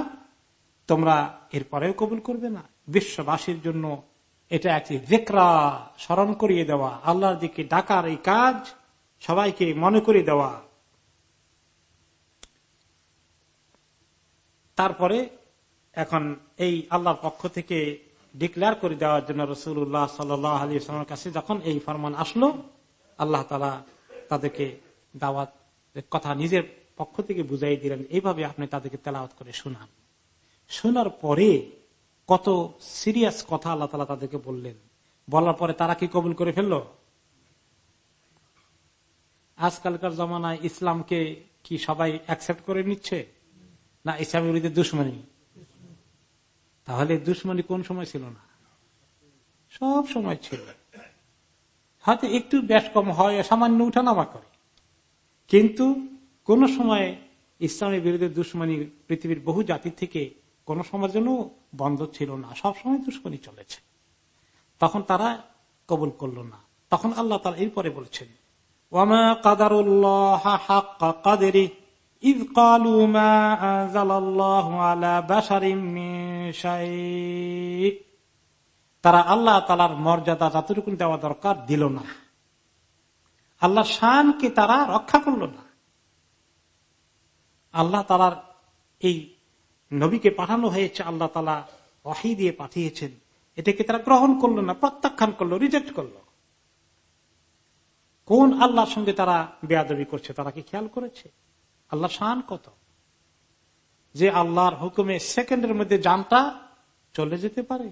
তোমরা এরপরেও কবুল করবে না। বিশ্ববাসীর জন্য এটা একটি জেকরা, স্মরণ করিয়ে দেওয়া। আল্লাহর দিকে ডাকার এই কাজ সবাইকে মনে করিয়ে দেওয়া। তারপরে এখন এই আল্লাহর পক্ষ থেকে ডিক্লেয়ার করে দেওয়ার জন্য রসুল্লাহ সাল্লামের কাছে যখন এই ফরমান আসলো, আল্লাহ তালা তাদেরকে দাওয়াত, কথা নিজের পক্ষ থেকে বুঝাই দিলেন। এইভাবে আপনি তাদেরকে তেলাওয়াত করে শোনান। শোনার পরে কত সিরিয়াস কথা আল্লাহ তালা তাদেরকে বললেন। বলার পরে তারা কি কবুল করে ফেলল? আজকালকার জমানায় ইসলামকে কি সবাই অ্যাকসেপ্ট করে নিচ্ছে? না ইসলামের বিরুদ্ধে দুশ্মনী? তাহলে দুশ্মনী কোন সময় ছিল না? সব সময় ছিল। হয়তো একটু ব্যাস কম হয়, সামান্য উঠানামা করে। কিন্তু কোন সময় ইসলামের বিরুদ্ধে দুশ্মনী পৃথিবীর বহু জাতি থেকে কোন সময়ের জন্য বন্ধ ছিল না। সব সময় দুশ্মনী চলেছে। তখন তারা কবুল করল না। তখন আল্লাহ তালা এরপরে বলছেন ওয়ামা কাদারুল্লাহ কাদেরি। তারা আল্লাহ তালার মর্যাদা যতটুকু দেওয়া দরকার দিল না। আল্লাহ শানকে তারা রক্ষা করল না। আল্লাহ তালার এই নবীকে পাঠানো হয়েছে, আল্লাহ তালা ওয়াহি দিয়ে পাঠিয়েছেন। এটাকে তারা গ্রহণ করল না, প্রত্যাখ্যান করল, রিজেক্ট করল। কোন আল্লাহর সঙ্গে তারা বেয়াদবি করছে, তারা কি খেয়াল করেছে? আল্লাহ শান কত? যে আল্লাহর হুকুমে সেকেন্ডের মধ্যে জানটা চলে যেতে পারে।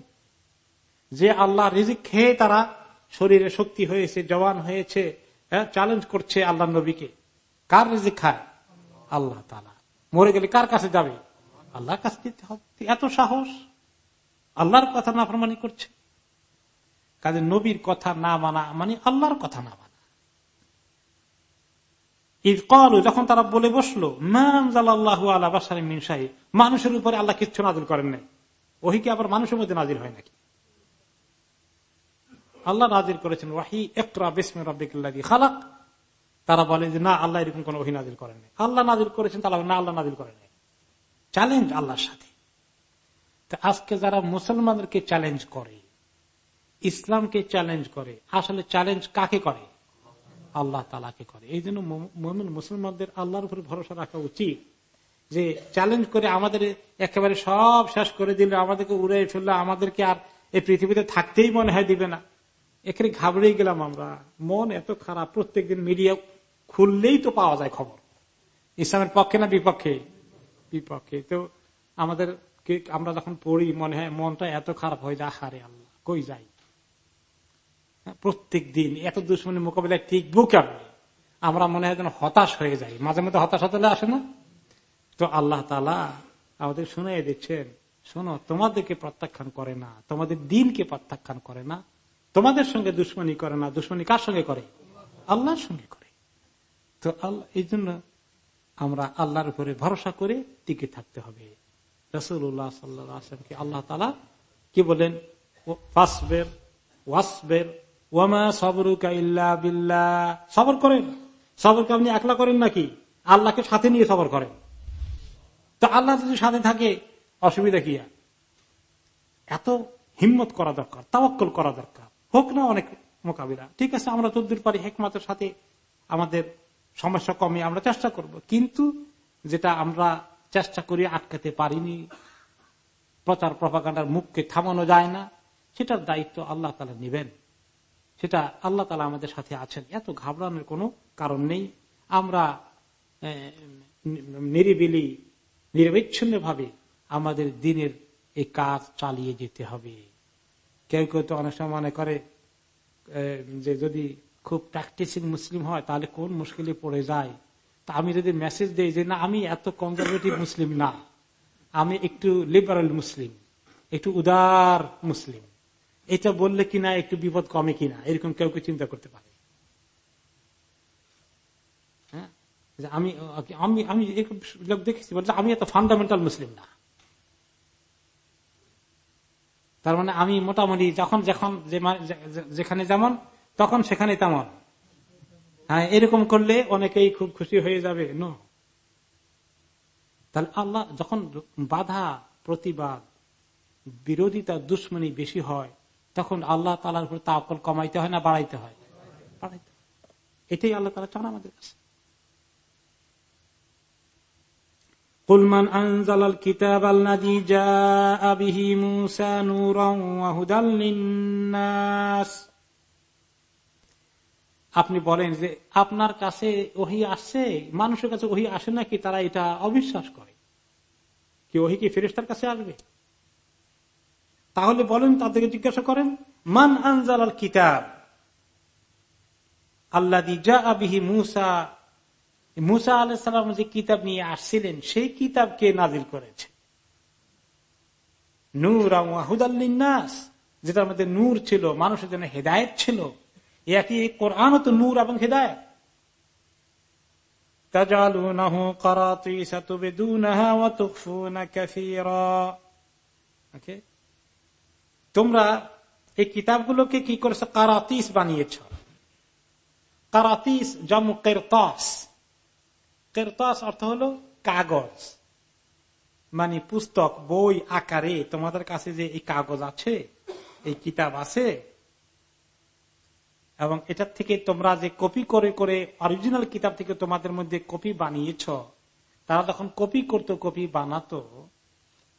যে আল্লাহ রিজিক খেয়ে তারা শরীরে শক্তি হয়েছে, জওয়ান হয়েছে চ্যালেঞ্জ করছে আল্লাহ নবীকে। কার রিজিক খায়? আল্লাহ তালা মরে গেলে কার কাছে যাবে? আল্লাহর কাছে দিতে হবে। এত সাহস। আল্লাহর কথা না প্রমাণি করছে। কাজে নবীর কথা না মানা মানে আল্লাহর কথা না যখন তারা বলে বসল মিনসাহি মানুষের উপরে আল্লাহ কিচ্ছু নাজিল করেন নাই। ওহি কি আবার মানুষের মধ্যে নাজিল হয় নাকি? আল্লাহ নাজিল করেছেন, ওয়াহি একরা বিসমে রব্বিকুল্লাহ খালাক তারা বলে যে, না, আল্লাহ এরকম কোন ওহি নাজিল করেন নাই। আল্লাহ নাজিল করেছেন, তারা না, আল্লাহ নাজিল করেন নাই। চ্যালেঞ্জ আল্লাহর সাথে। আজকে যারা মুসলমানদেরকে চ্যালেঞ্জ করে, ইসলামকে চ্যালেঞ্জ করে, আসলে চ্যালেঞ্জ কাকে করে? আল্লাহ তালাকে করে। এই জন্য মুসলমানদের আল্লাহর উপরে ভরসা রাখা উচিত যে চ্যালেঞ্জ করে আমাদের একেবারে সব শেষ করে দিলে, আমাদেরকে উড়ে ফেললে, আমাদেরকে আর এই পৃথিবীতে থাকতেই মনে হয় দিবে না। এখানে ঘাবড়েই গেলাম আমরা। মন এত খারাপ, প্রত্যেকদিন মিডিয়া খুললেই তো পাওয়া যায় খবর। ইসলামের পক্ষে না বিপক্ষে? বিপক্ষে। তো আমাদের আমরা যখন পড়ি, মনে হয় মনটা এত খারাপ হয়ে যায় হারে আল্লাহ, কই যাই? প্রত্যেক দিন এত দুশ্মনী মোকাবিলায় টিকবো কেমন? আমরা মনে হয় যেন হতাশ হয়ে যাই। মাঝে মধ্যে হতাশ হতে আসে না? তো আল্লাহ তালা আমাদের শুনে দিচ্ছেন, শোনো, তোমাদেরকে প্রত্যাখ্যান করে না, তোমাদের দিনকে প্রত্যাখ্যান করে না, তোমাদের সঙ্গে দুশ্মনী করে না, দুশ্মনী কার সঙ্গে করে? আল্লাহর সঙ্গে করে। তো আল্লাহ, এই জন্য আমরা আল্লাহর উপরে ভরসা করে টিকে থাকতে হবে। রসুল্লাহ সাল্লামকে আল্লাহ তালা কি বলেন? ফাসবের, ওয়াসবের ওয়ামা সবরুকা ইল্লা বিল্লাহ। সবর করেন। সবরকে আপনি একলা করেন নাকি? আল্লাহকে সাথে নিয়ে সবর করেন। তো আল্লাহ যদি সাথে থাকে, অসুবিধা কি এত হিম্মত করা দরকার, তাওয়াক্কল করা দরকার। হোক না অনেক মোকাবিলা। ঠিক আছে, আমরা তদ্দুর পারি হেকমাতের সাথে। আমাদের সমস্যা কমে আমরা চেষ্টা করব। কিন্তু যেটা আমরা চেষ্টা করি আটকাতে পারিনি প্রচার প্রপাগান্ডার মুখকে থামানো যায় না, সেটার দায়িত্ব আল্লাহ তালা নেবেন। সেটা আল্লাহ তালা আমাদের সাথে আছেন। এত ঘাবড়ানোর কোনো কারণ নেই। আমরা নিরিবিলি নিরবিচ্ছিন্ন ভাবে আমাদের দিনের এই কাজ চালিয়ে যেতে হবে। কেউ কেউ তো অনেক সময় মনে করে যে যদি খুব প্র্যাকটিসিং মুসলিম হয়, তাহলে কোন মুশকিলে পড়ে যায়? তা আমি যদি মেসেজ দিই যে, না, আমি এত কনজারভেটিভ মুসলিম না। আমি একটু লিবারাল মুসলিম, একটু উদার মুসলিম। এটা বললে কিনা, একটু বিপদ কমে কিনা, এরকম কেউ কেউ চিন্তা করতে পারে। হ্যাঁ? আমি আমি আমি লোক দেখেছি আমি এত ফান্ডামেন্টাল মুসলিম না। তার মানে আমি মোটামুটি যখন যখন যেখানে যেমন, তখন সেখানে তেমন। হ্যাঁ এরকম করলে অনেকেই খুব খুশি হয়ে যাবে, ন। তাহলে আল্লাহ যখন বাধা, প্রতিবাদ, বিরোধিতা, দুশ্মনী বেশি হয় তখন আল্লাহ তালার উপর তাপল কমাইতে হয় না বাড়াইতে হয়? এটাই আল্লাহ তালা চান আমাদের কাছে। আপনি বলেন যে আপনার কাছে ওহি আসছে মানুষের কাছে ওহি আসে নাকি? তারা এটা অবিশ্বাস করে। কি ওহি কি ফেরেশতার কাছে আসবে? তাহলে বলেন, তাদেরকে জিজ্ঞাসা করেন, মান আনজাল আল কিতাব? আল্লাহ আবিহি মুসা। মুসা আলাইসাল্লাম যে কিতাব নিয়ে আসছিলেন, সেই কিতাব কে নাজিল করেছে? নূর নাস যেটার মধ্যে নূর ছিল, মানুষের জন্য হেদায়ত ছিল। একই কোরআন তো নূর এবং হেদায়ত। Okay. তোমরা এই কিতাবগুলোকে কি করেছ? কারাতিস বানিয়েছ। কারাতিস জমু কেরতাস। কেরতাস অর্থ হলো কাগজ। মানে পুস্তক, বই আকারে। তোমাদের কাছে যে এই কাগজ আছে, এই কিতাব আছে, এবং এটার থেকে তোমরা যে কপি করে করে অরিজিনাল কিতাব থেকে তোমাদের মধ্যে কপি বানিয়েছ, তারা যখন কপি করতো, কপি বানাতো,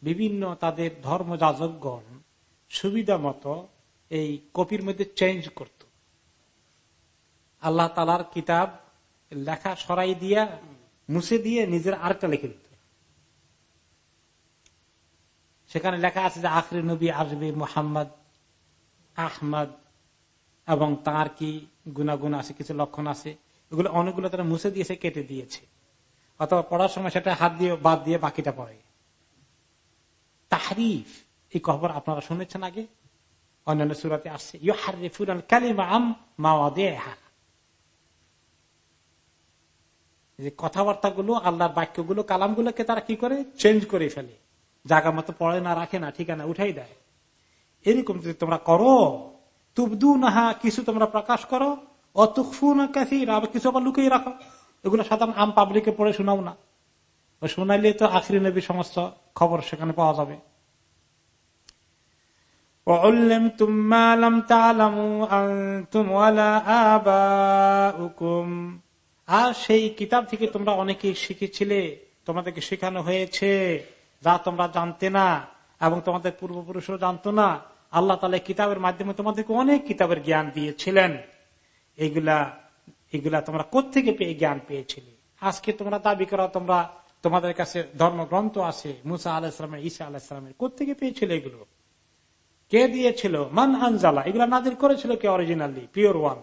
বিভিন্ন তাদের ধর্ম যাজকগণ সুবিধা মতো এই কপির মধ্যে চেঞ্জ করত। আল্লাহ তালার কিতাব লেখা সরাই দিয়া মুছে দিয়ে নিজের আরেকটা লিখে দিত। সেখানে লেখা আছে যে, আখরি নবী আসবে মোহাম্মদ, আহমদ এবং তার কি গুণাগুণ আছে, কিছু লক্ষণ আছে? এগুলো অনেকগুলো তারা মুছে দিয়েছে কেটে দিয়েছে। অথবা পড়ার সময় সেটা হাত দিয়ে, বাদ দিয়ে বাকিটা পড়ে। তাহারিফ এই খবর আপনারা শুনেছেন আগে? অন্যান্য সুরাতে আসছে ইউ হারিফুল কালিমা আম মাওয়াদেহা যে কথাবার্তা গুলো আল্লাহর বাক্যগুলো, কালামগুলোকে তারা কি করে? চেঞ্জ করে ফেলে। জায়গা মতো পড়ে না, রাখে না, ঠিকানা উঠাই দেয়। এরকম যদি তোমরা করো তুবদু নাহা কিছু তোমরা প্রকাশ করো অতুকফু না কাসির, আবার কিছু আবার লুকিয়ে রাখো। এগুলো সাধারণ আম পাবলিকে পড়ে শোনাও না। শোনাইলে তো আখরি নবী সমস্ত খবর সেখানে পাওয়া যাবে। وعلمتم ما لم تعلموا أنتم ولا آباؤكم আর সেই কিতাব থেকে তোমরা অনেকে শিখেছিলে তোমাদেরকে শেখানো হয়েছে যা তোমরা জানতে না এবং তোমাদের পূর্বপুরুষও জানতো না আল্লাহ তালা কিতাবের মাধ্যমে তোমাদেরকে অনেক কিতাবের জ্ঞান দিয়েছিলেন এইগুলা এগুলা তোমরা কোথেকে পেয়ে জ্ঞান পেয়েছিলে আজকে তোমরা দাবি করো তোমরা তোমাদের কাছে ধর্মগ্রন্থ আছে মুসা আলাহিসামের ঈসা আলাহিসামের কোথেকে পেয়েছিলে এগুলো কে দিয়েছিল? মান আনজালা। এগুলা নাজির করেছিল কে অরিজিনালি পিওর ওয়ান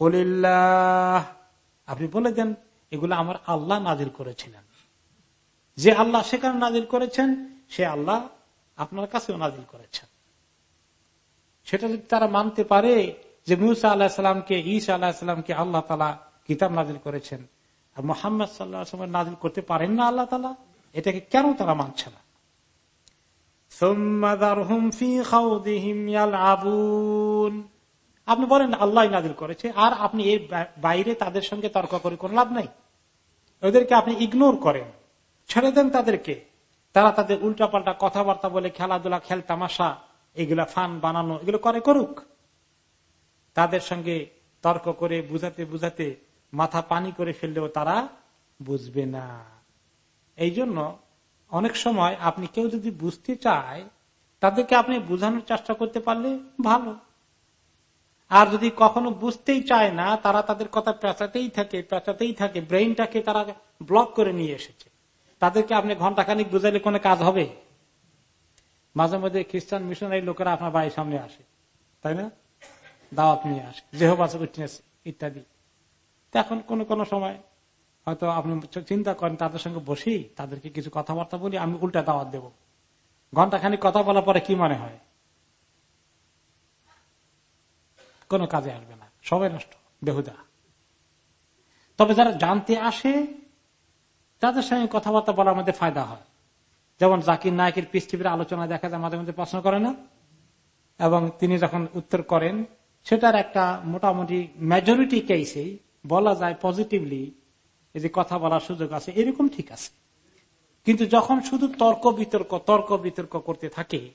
কলিল্লাহ। আপনি বলে দেন, এগুলো আমার আল্লাহ নাজির করেছিলেন। যে আল্লাহ সেখানে নাজিল করেছেন, সে আল্লাহ আপনার কাছেও নাজিল করেছেন। সেটা যদি তারা মানতে পারে যে মুসা আল্লাহ সাল্লামকে ঈসা আল্লাহ আল্লাহ তালা কিতাব নাজিল করেছেন, আর মোহাম্মদ সাল্লাহ নাজিল করতে পারেন না আল্লাহ তালা এটাকে কেন তারা মানছে না? আপনি বলেন, আল্লাহ নাজিল করেছে, আর আপনি এর বাইরে তাদের সঙ্গে তর্ক করে কোন লাভ নাই। ওদেরকে আপনি ইগনোর করেন। ছেড়ে দেন তাদেরকে। তারা তাদের উল্টাপাল্টা কথাবার্তা বলে, খেলাধুলা, খেল, তামাশা, এগুলা ফান বানানো, এগুলো করে করুক। তাদের সঙ্গে তর্ক করে, বুঝাতে বুঝাতে, মাথা পানি করে ফেললেও তারা বুঝবে না। এই জন্য অনেক সময় আপনি কেউ যদি বুঝতে চায়, তাদেরকে আপনি বুঝানোর চেষ্টা করতে পারলে ভালো। আর যদি কখনো বুঝতেই চায় না, তারা তাদের কথা পেঁচাতেই থাকে পেঁচাতেই থাকে, ব্রেইনটাকে তারা ব্লক করে নিয়ে এসেছে। তাদেরকে আপনি ঘন্টাখানিক বুঝাইলে কোনো কাজ হবে? মাঝে মাঝে খ্রিস্টান মিশনারি লোকেরা আপনার বাড়ির সামনে আসে, তাই না? দাওয়াত নিয়ে আসে জেহবাস উইটনেস ইত্যাদি। এখন কোন কোন সময় হয়তো আপনি চিন্তা করেন তাদের সঙ্গে বসি, তাদেরকে কিছু কথাবার্তা বলি, আমি উল্টা দাওয়াত দেব। ঘন্টাখানি কথা বলার পরে কি মনে হয়? কোনো কাজে আসবে না। সবাই নষ্ট, বেহুদা। তবে যারা জানতে আসে, তাদের সঙ্গে কথাবার্তা বলার মধ্যে ফায়দা হয়। যেমন জাকির নায়কের টিভির আলোচনা দেখা যায়, মাঝে মধ্যে প্রশ্ন করে না। এবং তিনি যখন উত্তর করেন, সেটার একটা মোটামুটি মেজরিটি কেসেই বলা যায় পজিটিভলি যে কথা বলার সুযোগ আছে, এরকম ঠিক আছে। কিন্তু যখন শুধু তর্ক বিতর্ক তর্ক বিতর্ক করতে থাকে,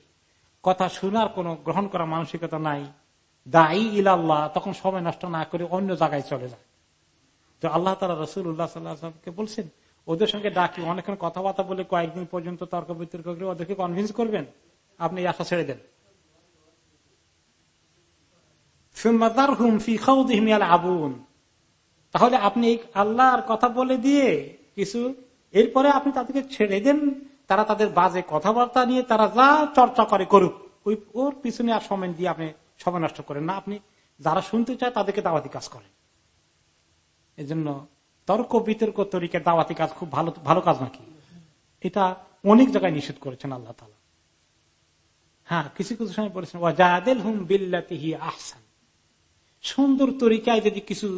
কথা শোনার কোন, গ্রহণ করা মানসিকতা নাই, দায়ী ইলাল্লাহ, তখন সময় নষ্ট না করে অন্য জায়গায় চলে যায়। তো আল্লাহ তালা রসুল উল্লাহ সাল্লাহকে বলছেন, ওদের সঙ্গে ডাকি, অনেকক্ষণ কথাবার্তা বলে কয়েকদিন পর্যন্ত তর্ক বিতর্ক করে ওদেরকে কনভিন্স করবেন, আপনি আশা ছেড়ে দেন। আবুন। তাহলে আপনি আল্লাহর কথা বলে দিয়ে কিছু, এরপরে আপনি তাদেরকে ছেড়ে দেন, তারা তাদের বাজে কথাবার্তা নিয়ে তারা যা চর্চা করে করুক, ওই ওর পিছনে আর সময় দিয়ে আপনি সময় নষ্ট করেন না। আপনি যারা শুনতে চায় তাদেরকে দাওয়াতি কাজ করেন। এজন্য তর্ক বিতর্ক তরিকের দাওয়াতি কাজ খুব ভালো ভালো কাজ নাকি? এটা অনেক জায়গায় নিষেধ করেছেন আল্লাহ তালা হ্যাঁ কিছু কিছু সময় বলেছেন সুন্দর তরিকায় যদি কিছু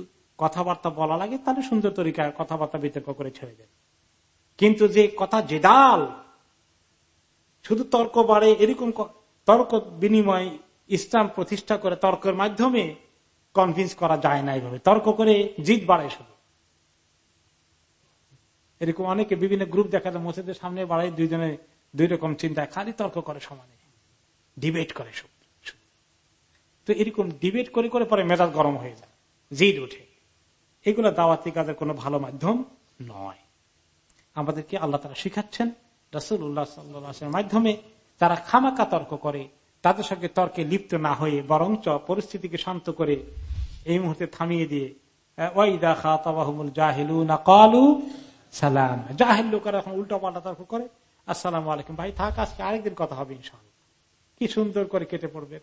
কথাবার্তা বলা লাগে, তাহলে সুন্দর তরিকায় কথাবার্তা বিতর্ক করে ছেড়ে দেন কিন্তু যে কথা জেদাল, শুধু তর্ক বাড়ে, এরকম তর্ক বিনিময় ইসলাম প্রতিষ্ঠা করে তর্কের মাধ্যমে কনভিন্স করা যায় না এইভাবে তর্ক করে জিত বাড়ে শুধু। এরকম অনেকে বিভিন্ন গ্রুপ দেখা যায়, মসজিদের সামনে বাড়ায়, দুইজনে দুই রকম চিন্তায় খালি তর্ক করে সমানে। ডিবেট করে সব তো এরকম ডিবেট করে করে পরে মেজাজ গরম হয়ে যায়। জিদ উঠে এগুলো দাওয়াতি কাজের কোনো ভালো মাধ্যম নয়। আমাদেরকে আল্লাহ তারা শিখাচ্ছেন রসুল উল্লাহ মাধ্যমে তারা খামাকা তর্ক করে, তাদের সঙ্গে তর্কে লিপ্ত না হয়ে, বরঞ্চ পরিস্থিতিকে শান্ত করে এই মুহূর্তে থামিয়ে দিয়ে ওয়াইদা খাতাবাহুমুল জাহিলু না কালু সালাম এখন উল্টা পাল্টা তর্ক করে। আসসালাম আলাইকুম ভাই, থাক, আজকে আরেকদিন কথা হবে ইনশাল্লাহ কি সুন্দর করে কেটে পড়বেন।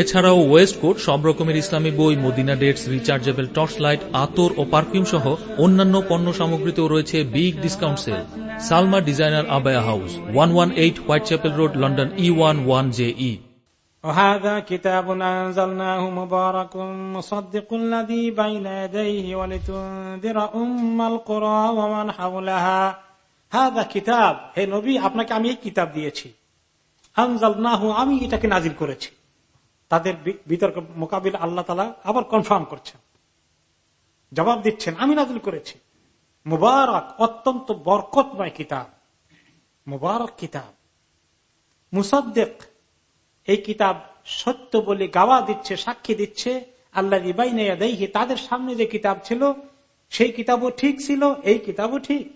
এছাড়াও ওয়েস্ট কোট সব রকমের ইসলামী বই Medina dates rechargeable torch light আতর ও পারফিউম সহ অন্যান্য পণ্য সামগ্রীতেও রয়েছে big discount sale Salma designer abaya house one one eight Whitechapel road London E one one J E وهذا كتاب أنزلناه مبارك مصدق الذي بين يديه ولتنذر أم القرى ومن حولها هذا কিতাব হে নবী আপনাকে আমি এই কিতাব দিয়েছি আনজালনাহু আমি এটাকে নাজিল করেছি তাদের বিতর্ক মোকাবিলা আল্লাহ তালা আবার কনফার্ম করছেন। জবাব দিচ্ছেন, আমি নাজিল করেছি। মুবারক, অত্যন্ত বরকতময় কিতাব। মুবারক কিতাব। মুসদ্দেক, এই কিতাব সত্য বলে গাওয়া দিচ্ছে, সাক্ষী দিচ্ছে। আল্লাহ নেই তাদের সামনে যে কিতাব ছিল, সেই কিতাবও ঠিক ছিল, এই কিতাবও ঠিক।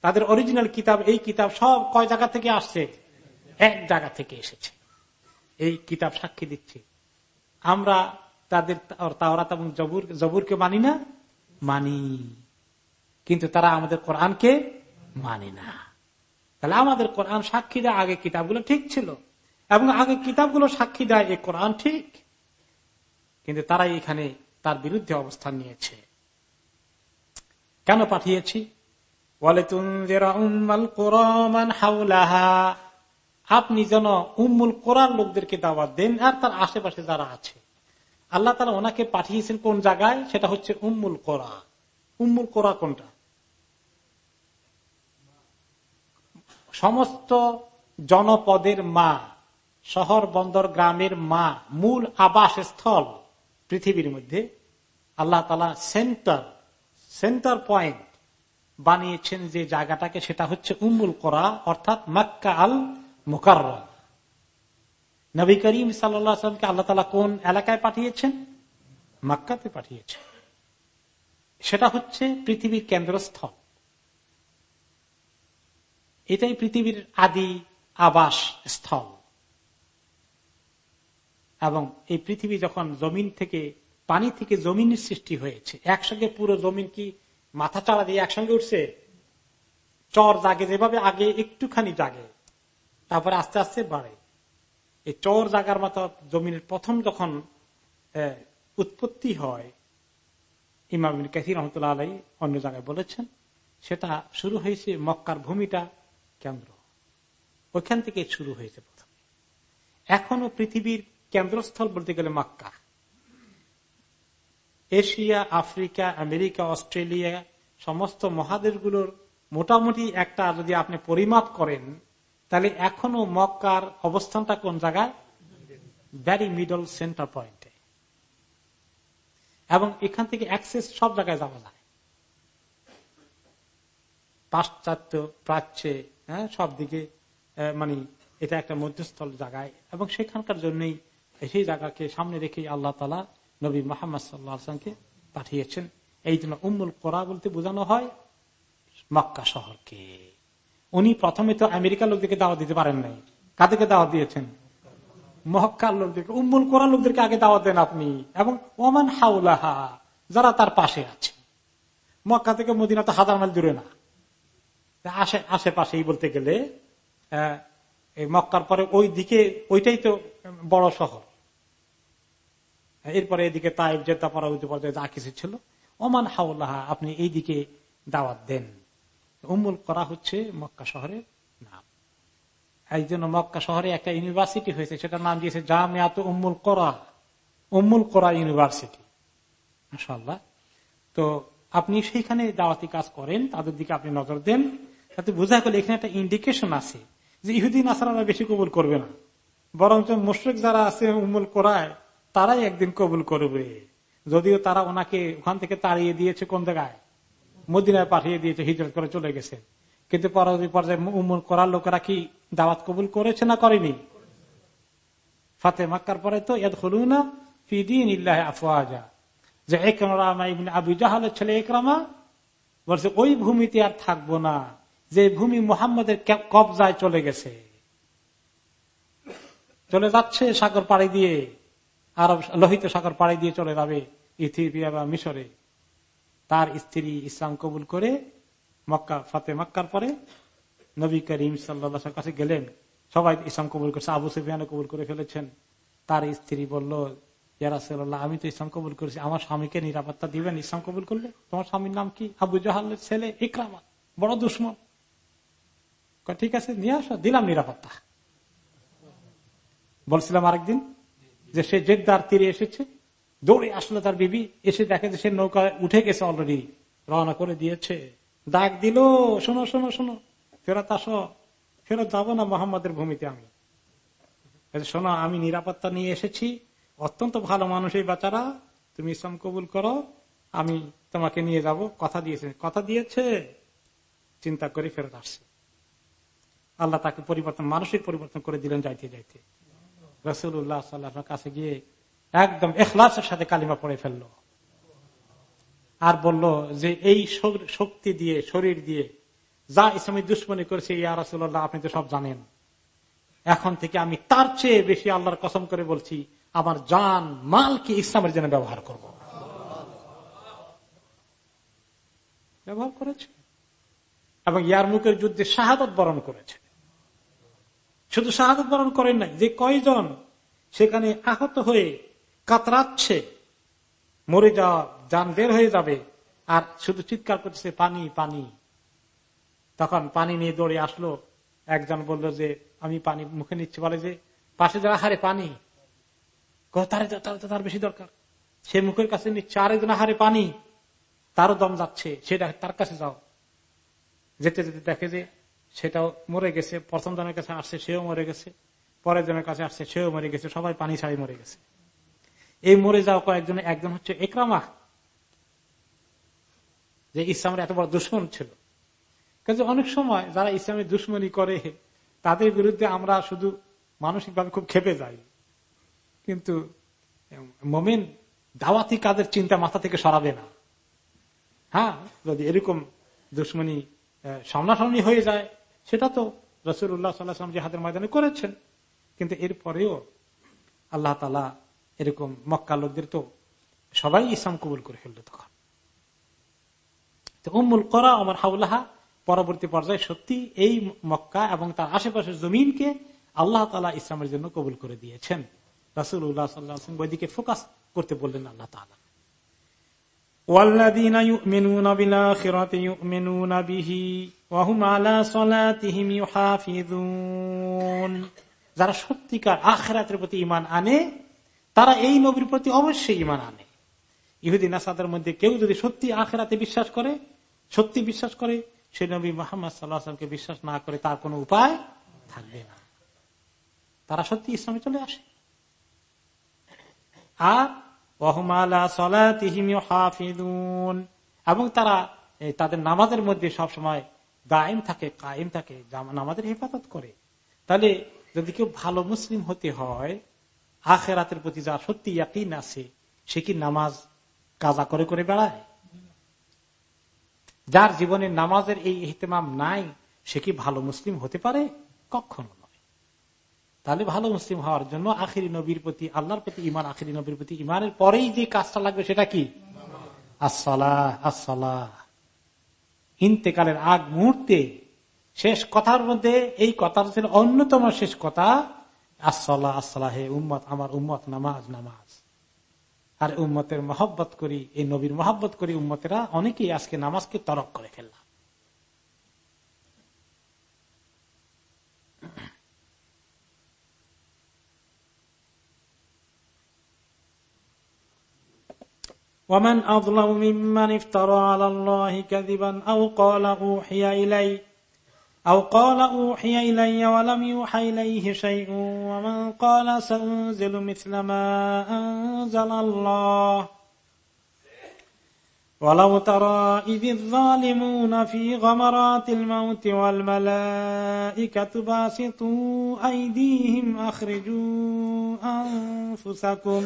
তাদের অরিজিনাল কিতাব, এই কিতাব সব কয় জায়গা থেকে আসছে? এক জায়গা থেকে এসেছে। এই কিতাব সাক্ষী দিচ্ছে। আমরা তাদের তাওরাত এবং জবুর, জবুরকে মানি না? মানি। কিন্তু তারা আমাদের কোরআনকে মানে না। তাহলে আমাদের কোরআন সাক্ষী দেয়, আগে কিতাবগুলো ঠিক ছিল। এবং আগে কিতাবগুলো সাক্ষী দেয়, এই কোরআন ঠিক। কিন্তু তারা এখানে তার বিরুদ্ধে অবস্থান নিয়েছে। কেন পাঠিয়েছি? বলে আপনি যেন উম্মুল কোরআন লোকদেরকে দাওয়াত দেন আর তার আশেপাশে যারা আছে। আল্লাহ তালা ওনাকে পাঠিয়েছেন কোন জায়গায়? সেটা হচ্ছে উম্মুল কোরা উম্মুল কোরা কোনটা? সমস্ত জনপদের মা, শহর, বন্দর, গ্রামের মা, মূল আবাস স্থল পৃথিবীর মধ্যে আল্লাহ তালা সেন্টার সেন্টার পয়েন্ট বানিয়েছেন যে জায়গাটাকে, সেটা হচ্ছে উম্মুল করা অর্থাৎ মাক্কা আল মুকার নবী করিম সাল্লামকে আল্লাহ তালা কোন এলাকায় পাঠিয়েছেন? মাক্কাতে পাঠিয়েছেন। সেটা হচ্ছে পৃথিবীর কেন্দ্রস্থল। এটাই পৃথিবীর আদি আবাস স্থল। এবং এই পৃথিবী যখন জমিন থেকে, পানি থেকে জমিনের সৃষ্টি হয়েছে, একসঙ্গে পুরো জমিন কি মাথা চাড়া দিয়ে একসঙ্গে উঠছে? চর জাগে, যেভাবে আগে একটুখানি জাগে। তারপরে আস্তে আস্তে বাড়ে। এই চর জাগার মতো জমিনের প্রথম যখন উৎপত্তি হয়, ইমাম কাসির রহমতুল্লাহ আলাই অন্য জায়গায় বলেছেন, সেটা শুরু হয়েছে মক্কার ভূমিটা কেন্দ্র। ওইখান থেকে শুরু হয়েছে প্রথমে। এখনও পৃথিবীর কেন্দ্রস্থল বলতে গেলে Mecca. Asia, Africa, America, Australia, সমস্ত মহাদেশগুলোর মোটামুটি একটা যদি আপনি পরিমাপ করেন তাহলে এখনও মক্কার অবস্থানটা কোন জায়গায়? ভ্যারি মিডল সেন্টার পয়েন্টে এবং এখান থেকে অ্যাক্সেস সব জায়গায় যাওয়া যায়। পাশ্চাত্য, প্রাচ্যে হ্যাঁ সব দিকে মানে এটা একটা মধ্যস্থল জায়গায়। এবং সেখানকার জন্যই সেই জায়গাকে সামনে রেখে আল্লাহ তালা নবী মোহাম্মদ সাল্লাহামকে পাঠিয়েছেন। এই জন্য উম্মুল কোরআ বলতে বোঝানো হয় মক্কা শহরকে। উনি প্রথমে তো আমেরিকার লোকদেরকে দাওয়া দিতে পারেন নাই। কাদেরকে দাওয়া দিয়েছেন? মহক্কার লোকদেরকে, উম্মুল কোরআ লোকদেরকে আগে দাওয়া দেন আপনি। এবং ওমান হাউলাহা, যারা তার পাশে আছে। মক্কা থেকে মদিনা তো হাজার মাইল দূরে না। আশেপাশেই বলতে গেলে মক্কার পরে ওই দিকে ওইটাই তো বড় শহর। এরপরে এদিকে তাইব জেদ্দা পরা পর্যায়ে যা কিছু ছিল, ওমান হাউল্লাহা আপনি এই দিকে দাওয়াত দেন। উম্মুল করা হচ্ছে মক্কা শহরের নাম। এই জন্য মক্কা শহরে একটা ইউনিভার্সিটি হয়েছে সেটার নাম দিয়েছে জামিয়াত উম্মুল করা উম্মুল করা ইউনিভার্সিটি। মাসাল্লাহ তো আপনি সেইখানে দাওয়াতি কাজ করেন তাদের দিকে আপনি নজর দেন তাতে বোঝা গেল এখানে একটা ইন্ডিকেশন আছে যে ইহুদিন আসারা বেশি কবুল করবে না। বরঞ্চ মুশ্রিক যারা আছে উম্মুল করায় তারাই একদিন কবুল করবে। যদিও তারা ওনাকে ওখান থেকে তাড়িয়ে দিয়েছে কোন জায়গায়? মদিনায় পাঠিয়ে দিয়েছে হিজরত করে চলে গেছে। কিন্তু পরবর্তী পর্যায়ে উমুল করার লোকেরা কি দাওয়াত কবুল করেছে না করেনি? ফাতে মাক্কার পরে তো এদ হলু না ফিদিন ইল্লাহ যে একরামা আবু জাহালের ছেলে একরামা বলছে, ওই ভূমিতে আর থাকব না। যে ভূমি মোহাম্মদের কবজায় চলে গেছে। চলে যাচ্ছে সাগর পাড়ি দিয়ে, আরব লোহিত সাগর পাড়ি দিয়ে চলে যাবে ইথিওপিয়া বা মিশরে। তার স্ত্রী ইসলাম কবুল করে মক্কা, ফাতে মক্কার পরে নবী করিম সাল্লা কাছে গেলেন। সবাই ইসলাম কবুল করেছে। আবু সুফিয়ান কবুল করে ফেলেছেন। তার স্ত্রী বলল ইয়ারাসাল্লাহ আমি তো ইসলাম কবুল করেছি। আমার স্বামীকে নিরাপত্তা দিবেন? ইসলাম কবুল করলে? তোমার স্বামীর নাম কি? আবু জাহালের ছেলে ইকরামা, বড় দুশ্মন। ঠিক আছে, নিয়ে আসো। দিলাম নিরাপত্তা। বলছিলাম আরেকদিন যে সে জেদ্দার তীরে এসেছে। দৌড়ে আসলো তার বিবি, এসে দেখে যে সে নৌকা উঠে গেছে অলরেডি রওনা করে দিয়েছে। ডাক দিল, শোনো শোনো শোনো, ফেরত আসো, ফেরত যাব না মোহাম্মদের ভূমিতে আমি। শোনো, আমি নিরাপত্তা নিয়ে এসেছি, অত্যন্ত ভালো মানুষ এই বাচ্চারা, তুমি ইসলাম কবুল করো, আমি তোমাকে নিয়ে যাব। কথা দিয়েছে কথা দিয়েছে, চিন্তা করে ফেরত আসছে। আল্লাহ তাকে পরিবর্তন, মানসিক পরিবর্তন করে দিলেন যাইতে যাইতে। রসুল্লাহ সাল্লাহ কাছে গিয়ে একদম এখলাসের সাথে কালিমা পড়ে ফেলল। আর বলল যে এই শক্তি দিয়ে, শরীর দিয়ে যা ইসলামী দুশ্মনী করেছে, ইয়া আপনি তো সব জানেন। এখন থেকে আমি তার চেয়ে বেশি আল্লাহর কসম করে বলছি, আমার জান, মালকে ইসলামের জন্য ব্যবহার করব। ব্যবহার করেছে। এবং ইয়ার মুখের যুদ্ধে শাহাদত বরণ করেছে। শুধু শাহাদত বরণ করেন নাই, যে কয়জন সেখানে আহত হয়ে কাতরাচ্ছে, মরে যাওয়া যান বের হয়ে যাবে, আর শুধু চিৎকার করছে পানি পানি। তখন পানি নিয়ে দৌড়ে আসলো। একজন বলল যে, আমি পানি মুখে নিচ্ছি। বলে যে, পাশে যারা হারে পানি। তার বেশি দরকার। সে মুখের কাছে নিচ্ছে আরেকজন হারে পানি। তারও দম যাচ্ছে সেটা তার কাছে যাও। যেতে যেতে দেখে যে, সেটাও মরে গেছে, প্রথম জনের কাছে আসছে, সেও মরে গেছে, পরের জনের কাছে আসছে, সেও মরে গেছে, সবাই পানি ছাড়ি মরে গেছে। এই মরে যাওয়া কয়েকজন, একজন হচ্ছে একরামা, যে ইসলামের এত বড় দুশ্মন ছিল। কিন্তু অনেক সময় যারা ইসলামের দুশ্মনী করে, তাদের বিরুদ্ধে আমরা শুধু মানসিকভাবে খুব খেপে যাই। কিন্তু মমিন দাওয়াতি কাদের চিন্তা মাথা থেকে সরাবে না। হ্যাঁ যদি এরকম দুশ্মনী সামনাসামনি হয়ে যায়, সেটা তো রসুল্লাহ সাল্লাহাম যে হাতের ময়দানে করেছেন। কিন্তু এরপরেও আল্লাহ তালা এরকম মক্কা লোকদের তো সবাই ইসলাম কবুল করে ফেললো তখন উম্মুল করা আমার হাউলাহা পরবর্তী পর্যায়ে সত্যি এই মক্কা এবং তার আশেপাশের জমিনকে আল্লাহ তালা ইসলামের জন্য কবুল করে দিয়েছেন রাসুল উল্লাহ সাল্লাহ ওইদিকে ফোকাস করতে বললেন আল্লাহ তালা والذين يؤمنون بالآخرة يؤمنون به وهم على صلاتهم يحافظون যারা সত্যিকার আখরাতের প্রতি ইমান আনে তারা এই নবীর প্রতি অবশ্যই ইমান আনে। ইহুদিন আসাদের মধ্যে কেউ যদি সত্যি আখেরাতে বিশ্বাস করে, সত্যি বিশ্বাস করে, সে নবী মোহাম্মদ সাল্লাহামকে বিশ্বাস না করে তার কোনো উপায় থাকবে না। তারা সত্যি ইসলামে চলে আসে। আর এবং তারা তাদের নামাজের মধ্যে সব সময় দায়ম থাকে, কায়েম থাকে নামাজের হেফাজত করে। তাহলে যদি কেউ ভালো মুসলিম হতে হয় আখেরাতের প্রতি যা সত্যি ইয়াকিন আছে, সে কি নামাজ কাজা করে করে বেড়ায়? যার জীবনে নামাজের এই ইহতেমাম নাই, সে কি ভালো মুসলিম হতে পারে? কখনো নয়। তাহলে ভালো মুসলিম হওয়ার জন্য আখিরি নবীর প্রতি, আল্লাহর প্রতি ইমান আখিরি নবীর প্রতি ইমানের পরেই যে কাজটা লাগবে সেটা কি? আসসালাহ আসসালাহ। ইন্তেকালের আগ মুহূর্তে শেষ কথার মধ্যে এই কথা ছিল অন্যতম শেষ কথা আসসালাহ আসসালাহ হে উম্মত আমার উম্মত নামাজ নামাজ আর উম্মতের মহব্বত করি এই নবীর মহব্বত করি উম্মতেরা অনেকেই আজকে নামাজকে তরক করে ফেললাম ومن أظلم ممن افترى على الله كذبا أو قال أوحي إلي أو قال أوحي إلي ولم يوحى إليه شيء ومن قال سأنزل مثل ما أنزل الله. ولو ترى إذ الظالمون في غمرات الموت والملائكة باسطوا أيديهم أخرجوا أنفسكم.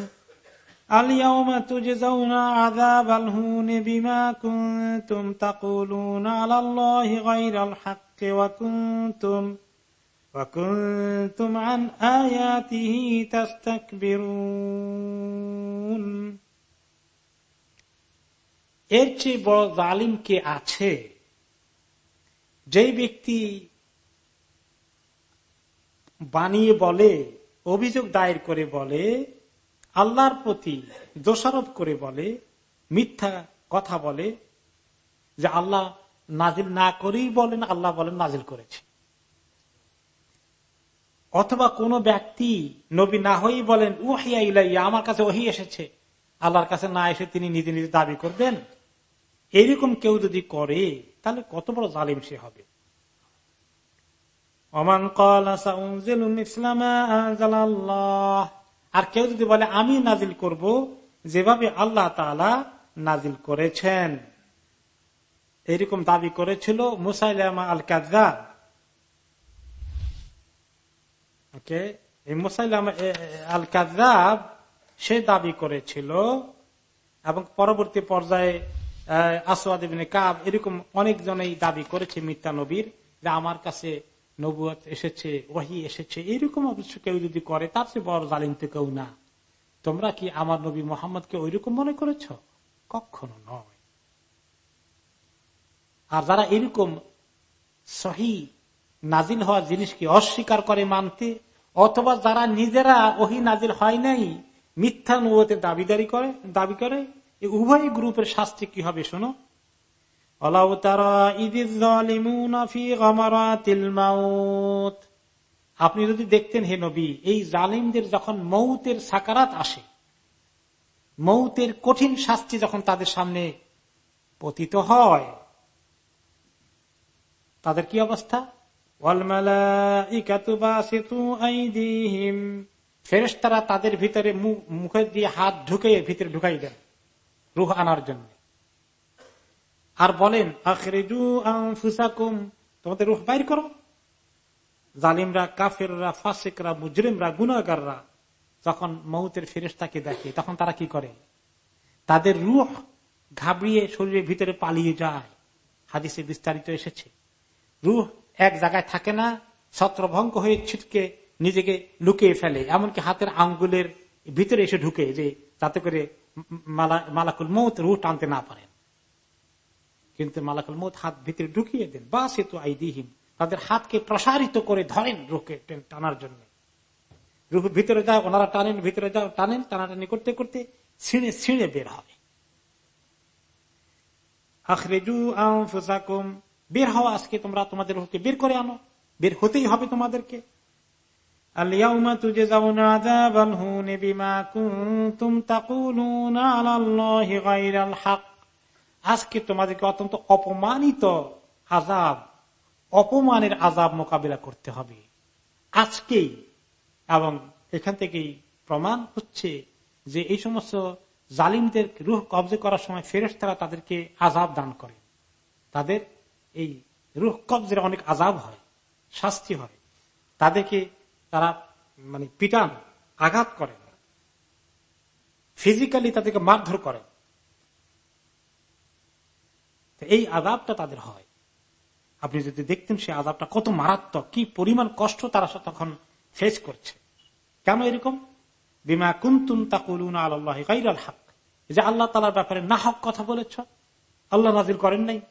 اليوم تجزون عذاب الهون بما كنتم تقولون على الله غير الحق. وكنتم وكنتم عن آياته تستكبرون এর চেয়ে বড় জালিম কে আছে যে ব্যক্তি বানিয়ে বলে অভিযোগ দায়ের করে বলে আল্লাহর প্রতি দোষারোপ করে বলে মিথ্যা কথা বলে যে আল্লাহ নাজিল না করেই বলেন, আল্লাহ বলেন নাজিল করেছে। অথবা কোন ব্যক্তি নবী না হয়েই বলেন, উহিয়া ইলাইয়া, আমার কাছে ওহি এসেছে। আল্লাহর কাছে না এসে তিনি নিজে নিজে দাবি করবেন। এইরকম কেউ যদি করে, তাহলে কত বড় জালিম সে হবে। আর কেউ যদি বলে, আমি নাজিল করব যেভাবে আল্লাহ নাজিল করেছেন। এরকম দাবি করেছিল মুসাইলামা আল কাজাব ওকে? এই মুসাইলামা আল কাজাব সে দাবি করেছিল এবং পরবর্তী পর্যায়ে কাব এরকম দাবি করেছে মিথ্যা নবীর যে আমার কাছে নবুয় এসেছে ওহি এসেছে। এইরকম অবশ্য কেউ যদি করে, তার চেয়ে বড় জালিম তো কেউ না। তোমরা কি আমার নবী মোহাম্মদকে ওইরকম মনে করেছ? কখনো নয়। আর যারা এরকম সহি নাজিল হওয়া জিনিসকে অস্বীকার করে মানতে, অথবা যারা নিজেরা ওহি নাজিল হয় নাই, মিথ্যা নুয়তে দাবিদারি করে, দাবি করে উভয় গ্রুপের শাস্তি কি হবে শোনো? আপনি যদি দেখতেন হে নবী, এই জালিমদের যখন মৌতের সাকারাত আসে, মৌতের কঠিন শাস্তি যখন তাদের সামনে পতিত হয় তাদের কি অবস্থা? ফেরেস্তারা তাদের ভিতরে মুখে দিয়ে হাত ঢুকে ভিতরে ঢুকাই দেন, রুহ আনার জন্য। আর বলেন তোমাদের রুহ বাইর করো। জালিমরা, কাফেররা, ফাসিকরা, মুজরিমরা গুনাগাররা যখন মৌতের ফেরেস্তাকে দেখে, তখন তারা কি করে? তাদের রুহ ঘাবড়িয়ে শরীরের ভিতরে পালিয়ে যায়। হাদিসে বিস্তারিত এসেছে। রুহ এক জায়গায় থাকে না ছত্রভঙ্গ হয়ে ছিটকে নিজেকে লুকিয়ে ফেলে। এমনকি হাতের আঙ্গুলের ভিতরে এসে ঢুকে যে যাতে করে মালাকুল মৌত রুহ টানতে না পারেন। কিন্তু মালাকুল মৌত হাত ভিতরে ঢুকিয়ে দেন। বা সে তো আইদিহীন তাদের হাতকে প্রসারিত করে ধরেন রুহকে টানার জন্য। রুহ ভিতরে যাও, ওনারা টানেন, ভিতরে যাও, টানেন, টানাটানি করতে করতে ছিঁড়ে ছিঁড়ে বের হবে বের হওয়া আজকে তোমরা তোমাদের রুহকে বের করে আনো। বের হতেই হবে তোমাদেরকে। আজকে তোমাদেরকে অত্যন্ত অপমানিত আজাব অপমানের আজাব মোকাবিলা করতে হবে। আজকেই এবং এখান থেকেই প্রমাণ হচ্ছে যে এই সমস্ত জালিমদের রুহ কবজে করার সময় ফেরেস তারা তাদেরকে আজাব দান করে। তাদের এই রুহ কবজের অনেক আজাব হয়, শাস্তি হয়। তাদেরকে তারা মানে পিটান, আঘাত করেন। ফিজিক্যালি তাদেরকে মারধর করেন। এই আজাবটা তাদের হয়। আপনি যদি দেখতেন সে আজাবটা কত মারাত্মক, কি পরিমাণ কষ্ট তারা তখন ফেস করছে। কেন এরকম? বিমা কুন্তুম তাকুলুন আল্লাহ গাইরাল হক। যে আল্লাহ তালার ব্যাপারে না হক কথা বলেছ। আল্লাহ নাজির করেন নাই।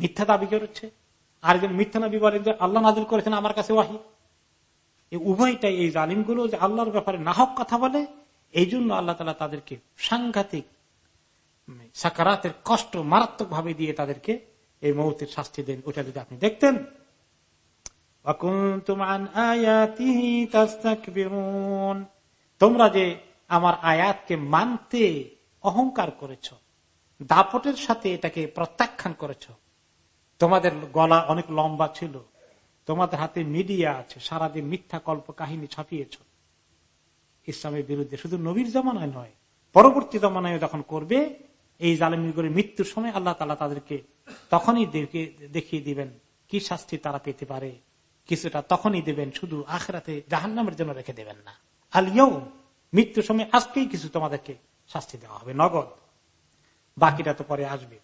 মিথ্যা দাবি করছে। আর একজন মিথ্যা নবী বলেন যে আল্লাহ নাজিল করেছেন আমার কাছে ওয়াহি। এই উভয়টাই এই জালিমগুলো যে আল্লাহর ব্যাপারে নাহক কথা বলে এই জন্য আল্লাহ তালা তাদেরকে সাংঘাতিক সাকারাতের কষ্ট মারাত্মক ভাবে দিয়ে তাদেরকে এই মৌতের শাস্তি দেন। ওটা যদি আপনি দেখতেন। তোমরা যে আমার আয়াতকে মানতে অহংকার করেছ, দাপটের সাথে এটাকে প্রত্যাখ্যান করেছ তোমাদের গলা অনেক লম্বা ছিল। তোমাদের হাতে মিডিয়া আছে, সারাদিন মিথ্যা কল্প কাহিনী ছাপিয়েছ। ইসলামের বিরুদ্ধে শুধু নবীর জমানায় নয়, পরবর্তী জমানায় যখন করবে, এই জালেমি করে মৃত্যুর সময় আল্লাহ তালা তাদেরকে তখনই দেখিয়ে দিবেন, কি শাস্তি তারা পেতে পারে। কিছুটা তখনই দেবেন, শুধু আখরাতে জাহান্নামের জন্য রেখে দেবেন না। আলিয়াও মৃত্যুর সময় আজকেই কিছু তোমাদেরকে শাস্তি দেওয়া হবে, নগদ। বাকিটা তো পরে আসবে।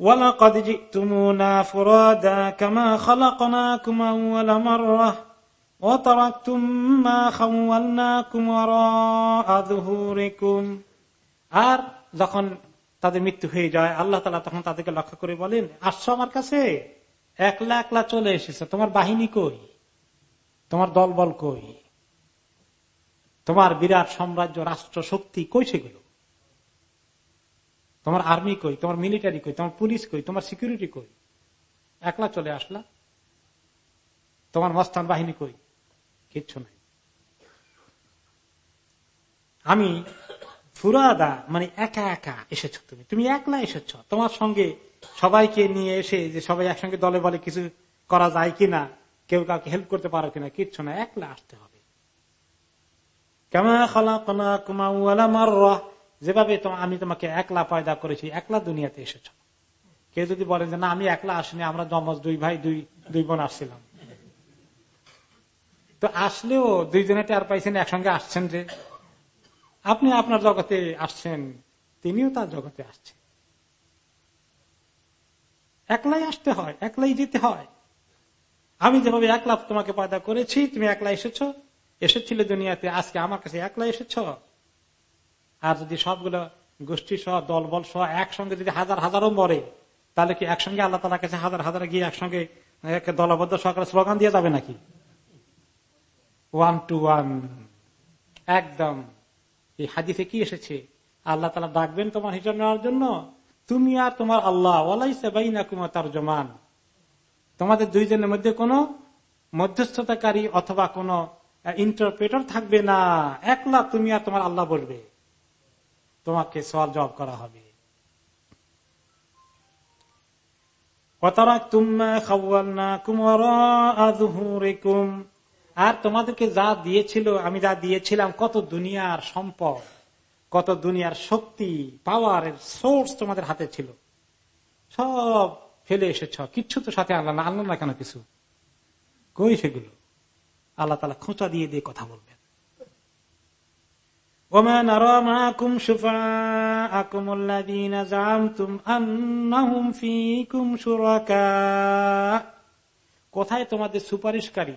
ولقد جئتمونا فرادا كما خلقناكم أول مرة وتركتم ما خولناكم وراء ظهوركم আর যখন তাদের মৃত্যু হয়ে যায় আল্লাহ তালা তখন তাদেরকে লক্ষ্য করে বলেন আসছো আমার কাছে একলা একলা চলে এসেছে তোমার বাহিনী কই তোমার দলবল কই তোমার বিরাট সাম্রাজ্য রাষ্ট্র শক্তি কই সেগুলো তোমার আর্মি কই, তোমার মিলিটারি কই, তোমার পুলিশ কই, তোমার সিকিউরিটি কই? একলা চলে আসলা? তোমার মস্তান বাহিনী কই? কিচ্ছু নাই। আমি ফুরাদা মানে একা একা এসেছ তুমি। তুমি একলা এসেছ। তোমার সঙ্গে সবাইকে নিয়ে এসে যে সবাই একসঙ্গে দলে বলে কিছু করা যায় কিনা, কেউ কাউকে হেল্প করতে পারো কিনা, কিচ্ছু না একলা আসতে হবে। যেভাবে আমি তোমাকে একলা পয়দা করেছি, একলা দুনিয়াতে এসেছ। কেউ যদি বলেন যে, না, আমি একলা আসিনি, আমরা জমজ দুই ভাই, দুই দুই বোন আসছিলাম। তো আসলেও দুইজনে টের পাইছেন, একসঙ্গে আসছেন যে, আপনি আপনার জগতে আসছেন, তিনিও তার জগতে আসছেন। একলাই আসতে হয়, একলাই যেতে হয়। আমি যেভাবে একলা তোমাকে পয়দা করেছি, তুমি একলা এসেছ, এসেছিলে দুনিয়াতে, আজকে আমার কাছে একলা এসেছ। আর যদি সবগুলো গোষ্ঠী সহ, দলবল সহ একসঙ্গে যদি হাজার হাজারও মরে, তাহলে কি একসঙ্গে আল্লাহ তালার কাছে হাজার হাজার গিয়ে একসঙ্গে দলবদ্ধ সরকার স্লোগান দিয়ে যাবে নাকি? ওয়ান টু ওয়ান একদম। এই হাদিসে কি এসেছে? আল্লাহ তালা ডাকবেন তোমার হিসাব নেওয়ার জন্য, তুমি আর তোমার আল্লাহ তার জমান তোমাদের দুইজনের মধ্যে কোন মধ্যস্থতাকারী অথবা কোন ইন্টারপ্রেটার থাকবে না। একলা তুমি আর তোমার আল্লাহ বলবে। তোমাকে সওয়াল জবাব করা হবে। আর তোমাদেরকে যা দিয়েছিল, আমি যা দিয়েছিলাম, কত দুনিয়ার সম্পদ, কত দুনিয়ার শক্তি পাওয়ার সোর্স তোমাদের হাতে ছিল। সব ফেলে এসেছ। কিচ্ছু তো সাথে আল্লাহ না আল্লাহ না কেন কিছু? কই সেগুলো? আল্লাহ তালা খোঁচা দিয়ে দিয়ে কথা কোথায় তোমাদের সুপারিশকারী?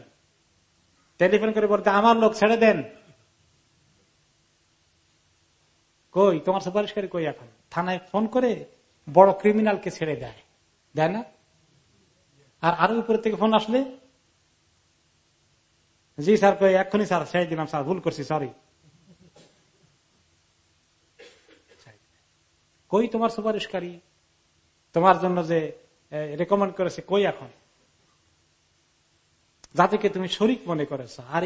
টেলিফোন করে বলতে, আমার লোক ছেড়ে দেন। কই, তোমার সুপারিশকারী কই এখন? থানায় ফোন করে বড় ক্রিমিনালকে ছেড়ে দেয়। দেয় না? আর আরও উপর থেকে ফোন আসলে? জি স্যার, কই, এক্ষুনি স্যার, ছেড়ে দিলাম স্যার, ভুল করছি সরি কই তোমার সুপারিশকারী? তোমার জন্য যে রেকমেন্ড করেছে কই এখন? যাদেরকে তুমি শরিক মনে করেছ। আর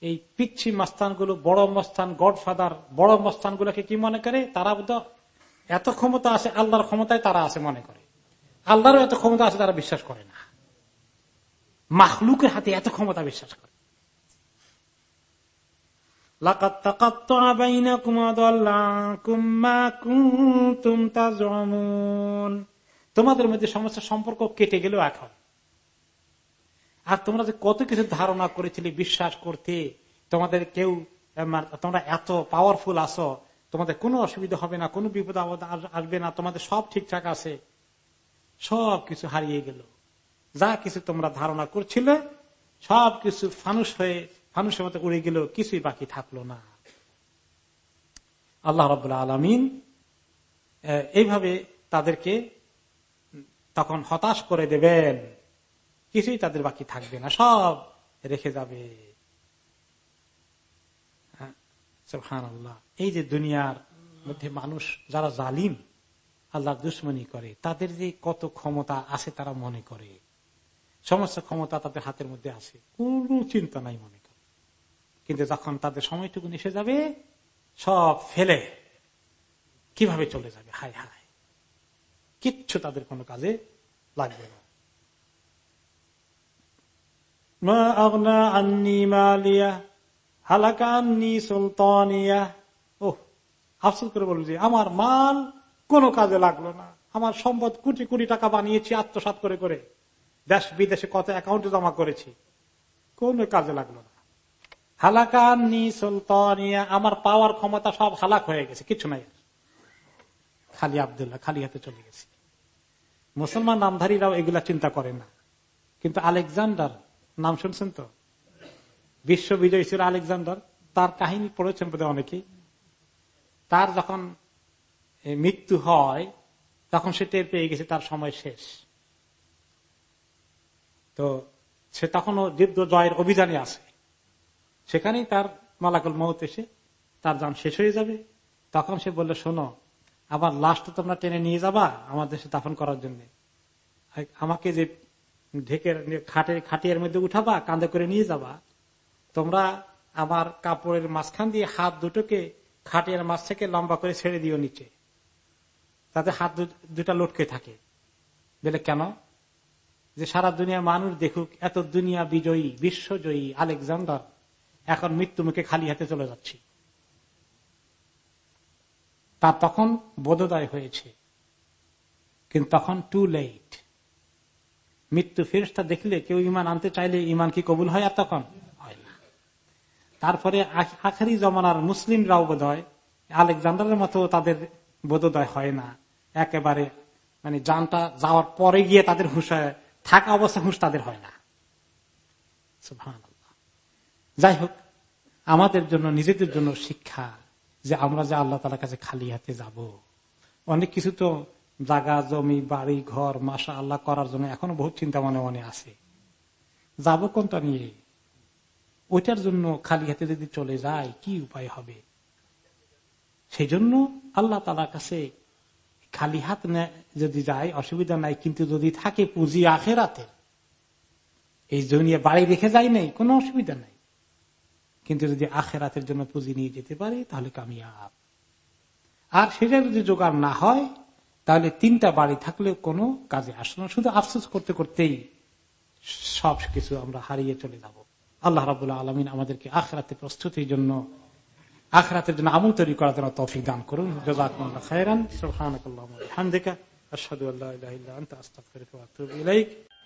এই পিচ্ছি মাস্তানগুলো বড় মস্তান, গডফাদার, বড় মস্তান গুলোকে কি মনে করে? তারা এত ক্ষমতা আছে, আল্লাহর ক্ষমতায় তারা আছে মনে করে। আল্লাহরও এত ক্ষমতা আছে, তারা বিশ্বাস করে না। মাহলুকের হাতে এত ক্ষমতা বিশ্বাস করে। তোমাদের মধ্যে সমস্ত সম্পর্ক কেটে গেল এখন। আর তোমরা যে কত কিছু ধারণা করেছিলে, বিশ্বাস করতে, তোমাদের কেউ তোমরা এত পাওয়ারফুল আসো তোমাদের কোনো অসুবিধা হবে না, কোনো বিপদ আপদ আসবে না, তোমাদের সব ঠিকঠাক আছে। সব কিছু হারিয়ে গেল। যা কিছু তোমরা ধারণা করছিলে, সব কিছু ফানুস হয়ে ফানুসের মতো উড়ে গেল কিছুই বাকি থাকল না। আল্লাহ রবাহ আলমিন এইভাবে তাদেরকে তখন হতাশ করে দেবেন। কিছুই তাদের বাকি থাকবে না, সব রেখে যাবে। এই যে দুনিয়ার মধ্যে মানুষ যারা জালিম আল্লাহ দুশ্মনী করে, তাদের যে কত ক্ষমতা আছে তারা মনে করে। সমস্ত ক্ষমতা তাদের হাতের মধ্যে আছে, কোন চিন্তা নাই মনে কিন্তু যখন তাদের সময়টুকু এসে যাবে সব ফেলে। কীভাবে চলে যাবে? হায় হায়। কিচ্ছু তাদের কোনো কাজে লাগবে না। করে যে, আমার মাল কোনো কাজে লাগল না। আমার সম্পদ কোটি কোটি টাকা বানিয়েছি আত্মসাত করে করে। দেশ বিদেশে কত অ্যাকাউন্টে জমা করেছি। কোন কাজে লাগল না। হালাকানি সুলতানিয়া, আমার পাওয়ার ক্ষমতা সব হালাক হয়ে গেছে, কিছু নাই। খালি আবদুল্লাহ, খালি হাতে চলে গেছে। মুসলমান নামধারীরাও এগুলা চিন্তা করে না। কিন্তু আলেকজান্ডার, নাম শুনছেন তো? বিশ্ব বিজয়ী ছিল আলেকজান্ডার, তার কাহিনী পড়েছেন বোধ অনেকেই। তার যখন মৃত্যু হয়, তখন সে টের পেয়ে গেছে, তার সময় শেষ। তো সে তখনও যুদ্ধ জয়ের অভিযানে আছে। সেখানেই তার মালাকুল মহত এসে তার যান শেষ হয়ে যাবে। তখন সে বলল, শোনো, আমার লাশটা তোমরা টেনে নিয়ে যাবা আমার দেশে দাফন করার জন্য। আমাকে যে ঢেকে খাটে, খাটিয়ার মধ্যে উঠাবা, কাঁধে করে নিয়ে যাবা। তোমরা আমার কাপড়ের মাঝখান দিয়ে হাত দুটোকে খাটিয়ার মাছ থেকে লম্বা করে ছেড়ে দিও নিচে। তাতে হাত দুটা লটকে থাকে। বলে, কেন? যে সারা দুনিয়ার মানুষ দেখুক, এত দুনিয়া বিজয়ী, বিশ্বজয়ী আলেকজান্ডার এখন মৃত্যু মুখে খালি হাতে চলে যাচ্ছি। তার তখন বোধোদয় হয়েছে। কিন্তু তখন টু লেট মৃত্যু ফেরস্তা দেখলে কেউ ইমান আনতে চাইলে ইমান কি কবুল হয় আর তখন? হয় না। তারপরে আখারি জমানার মুসলিমরাও বোধ হয় আলেকজান্ডারের মতো তাদের বোধোদয় হয় না। একেবারে মানে যানটা যাওয়ার পরে গিয়ে তাদের হুশ, থাকা অবস্থা হুশ তাদের হয় না। যাই হোক, আমাদের জন্য, নিজেদের জন্য শিক্ষা যে আমরা যে আল্লাহ তালার কাছে খালি হাতে যাব। অনেক কিছু তো জাগা জমি, বাড়ি, ঘর মাসা আল্লাহ করার জন্য এখনও বহুত চিন্তা মনে মনে আছে। যাব কোনটা নিয়ে? ওইটার জন্য খালি হাতে যদি চলে যায়, কি উপায় হবে? সেই জন্য আল্লাহ তালার কাছে খালি হাত যদি যায়, অসুবিধা নাই, কিন্তু যদি থাকে পুঁজি আখেরাতে এই জমিয়ে বাড়ি রেখে যায় নাই, কোনো অসুবিধা নাই। কিন্তু যদি আখেরাতের জন্য পুঁজি নিয়ে যেতে পারে, তাহলে কামিয়াব। আর সেটা যদি জোগাড় না হয়, তাহলে তিনটা বাড়ি থাকলে কোনো কাজে আসে না। শুধু আফসোস করতে করতেই সব কিছু আমরা হারিয়ে চলে যাব। আল্লাহ রাবুল্লাহ আলমিন আমাদেরকে আখরাতে প্রস্তুতির জন্য, আখরাতের জন্য আমল তৈরি করার জন্য তফিক দান করুন। জাজাকুল্লাহ খায়রান। সুবহানাকাল্লাহ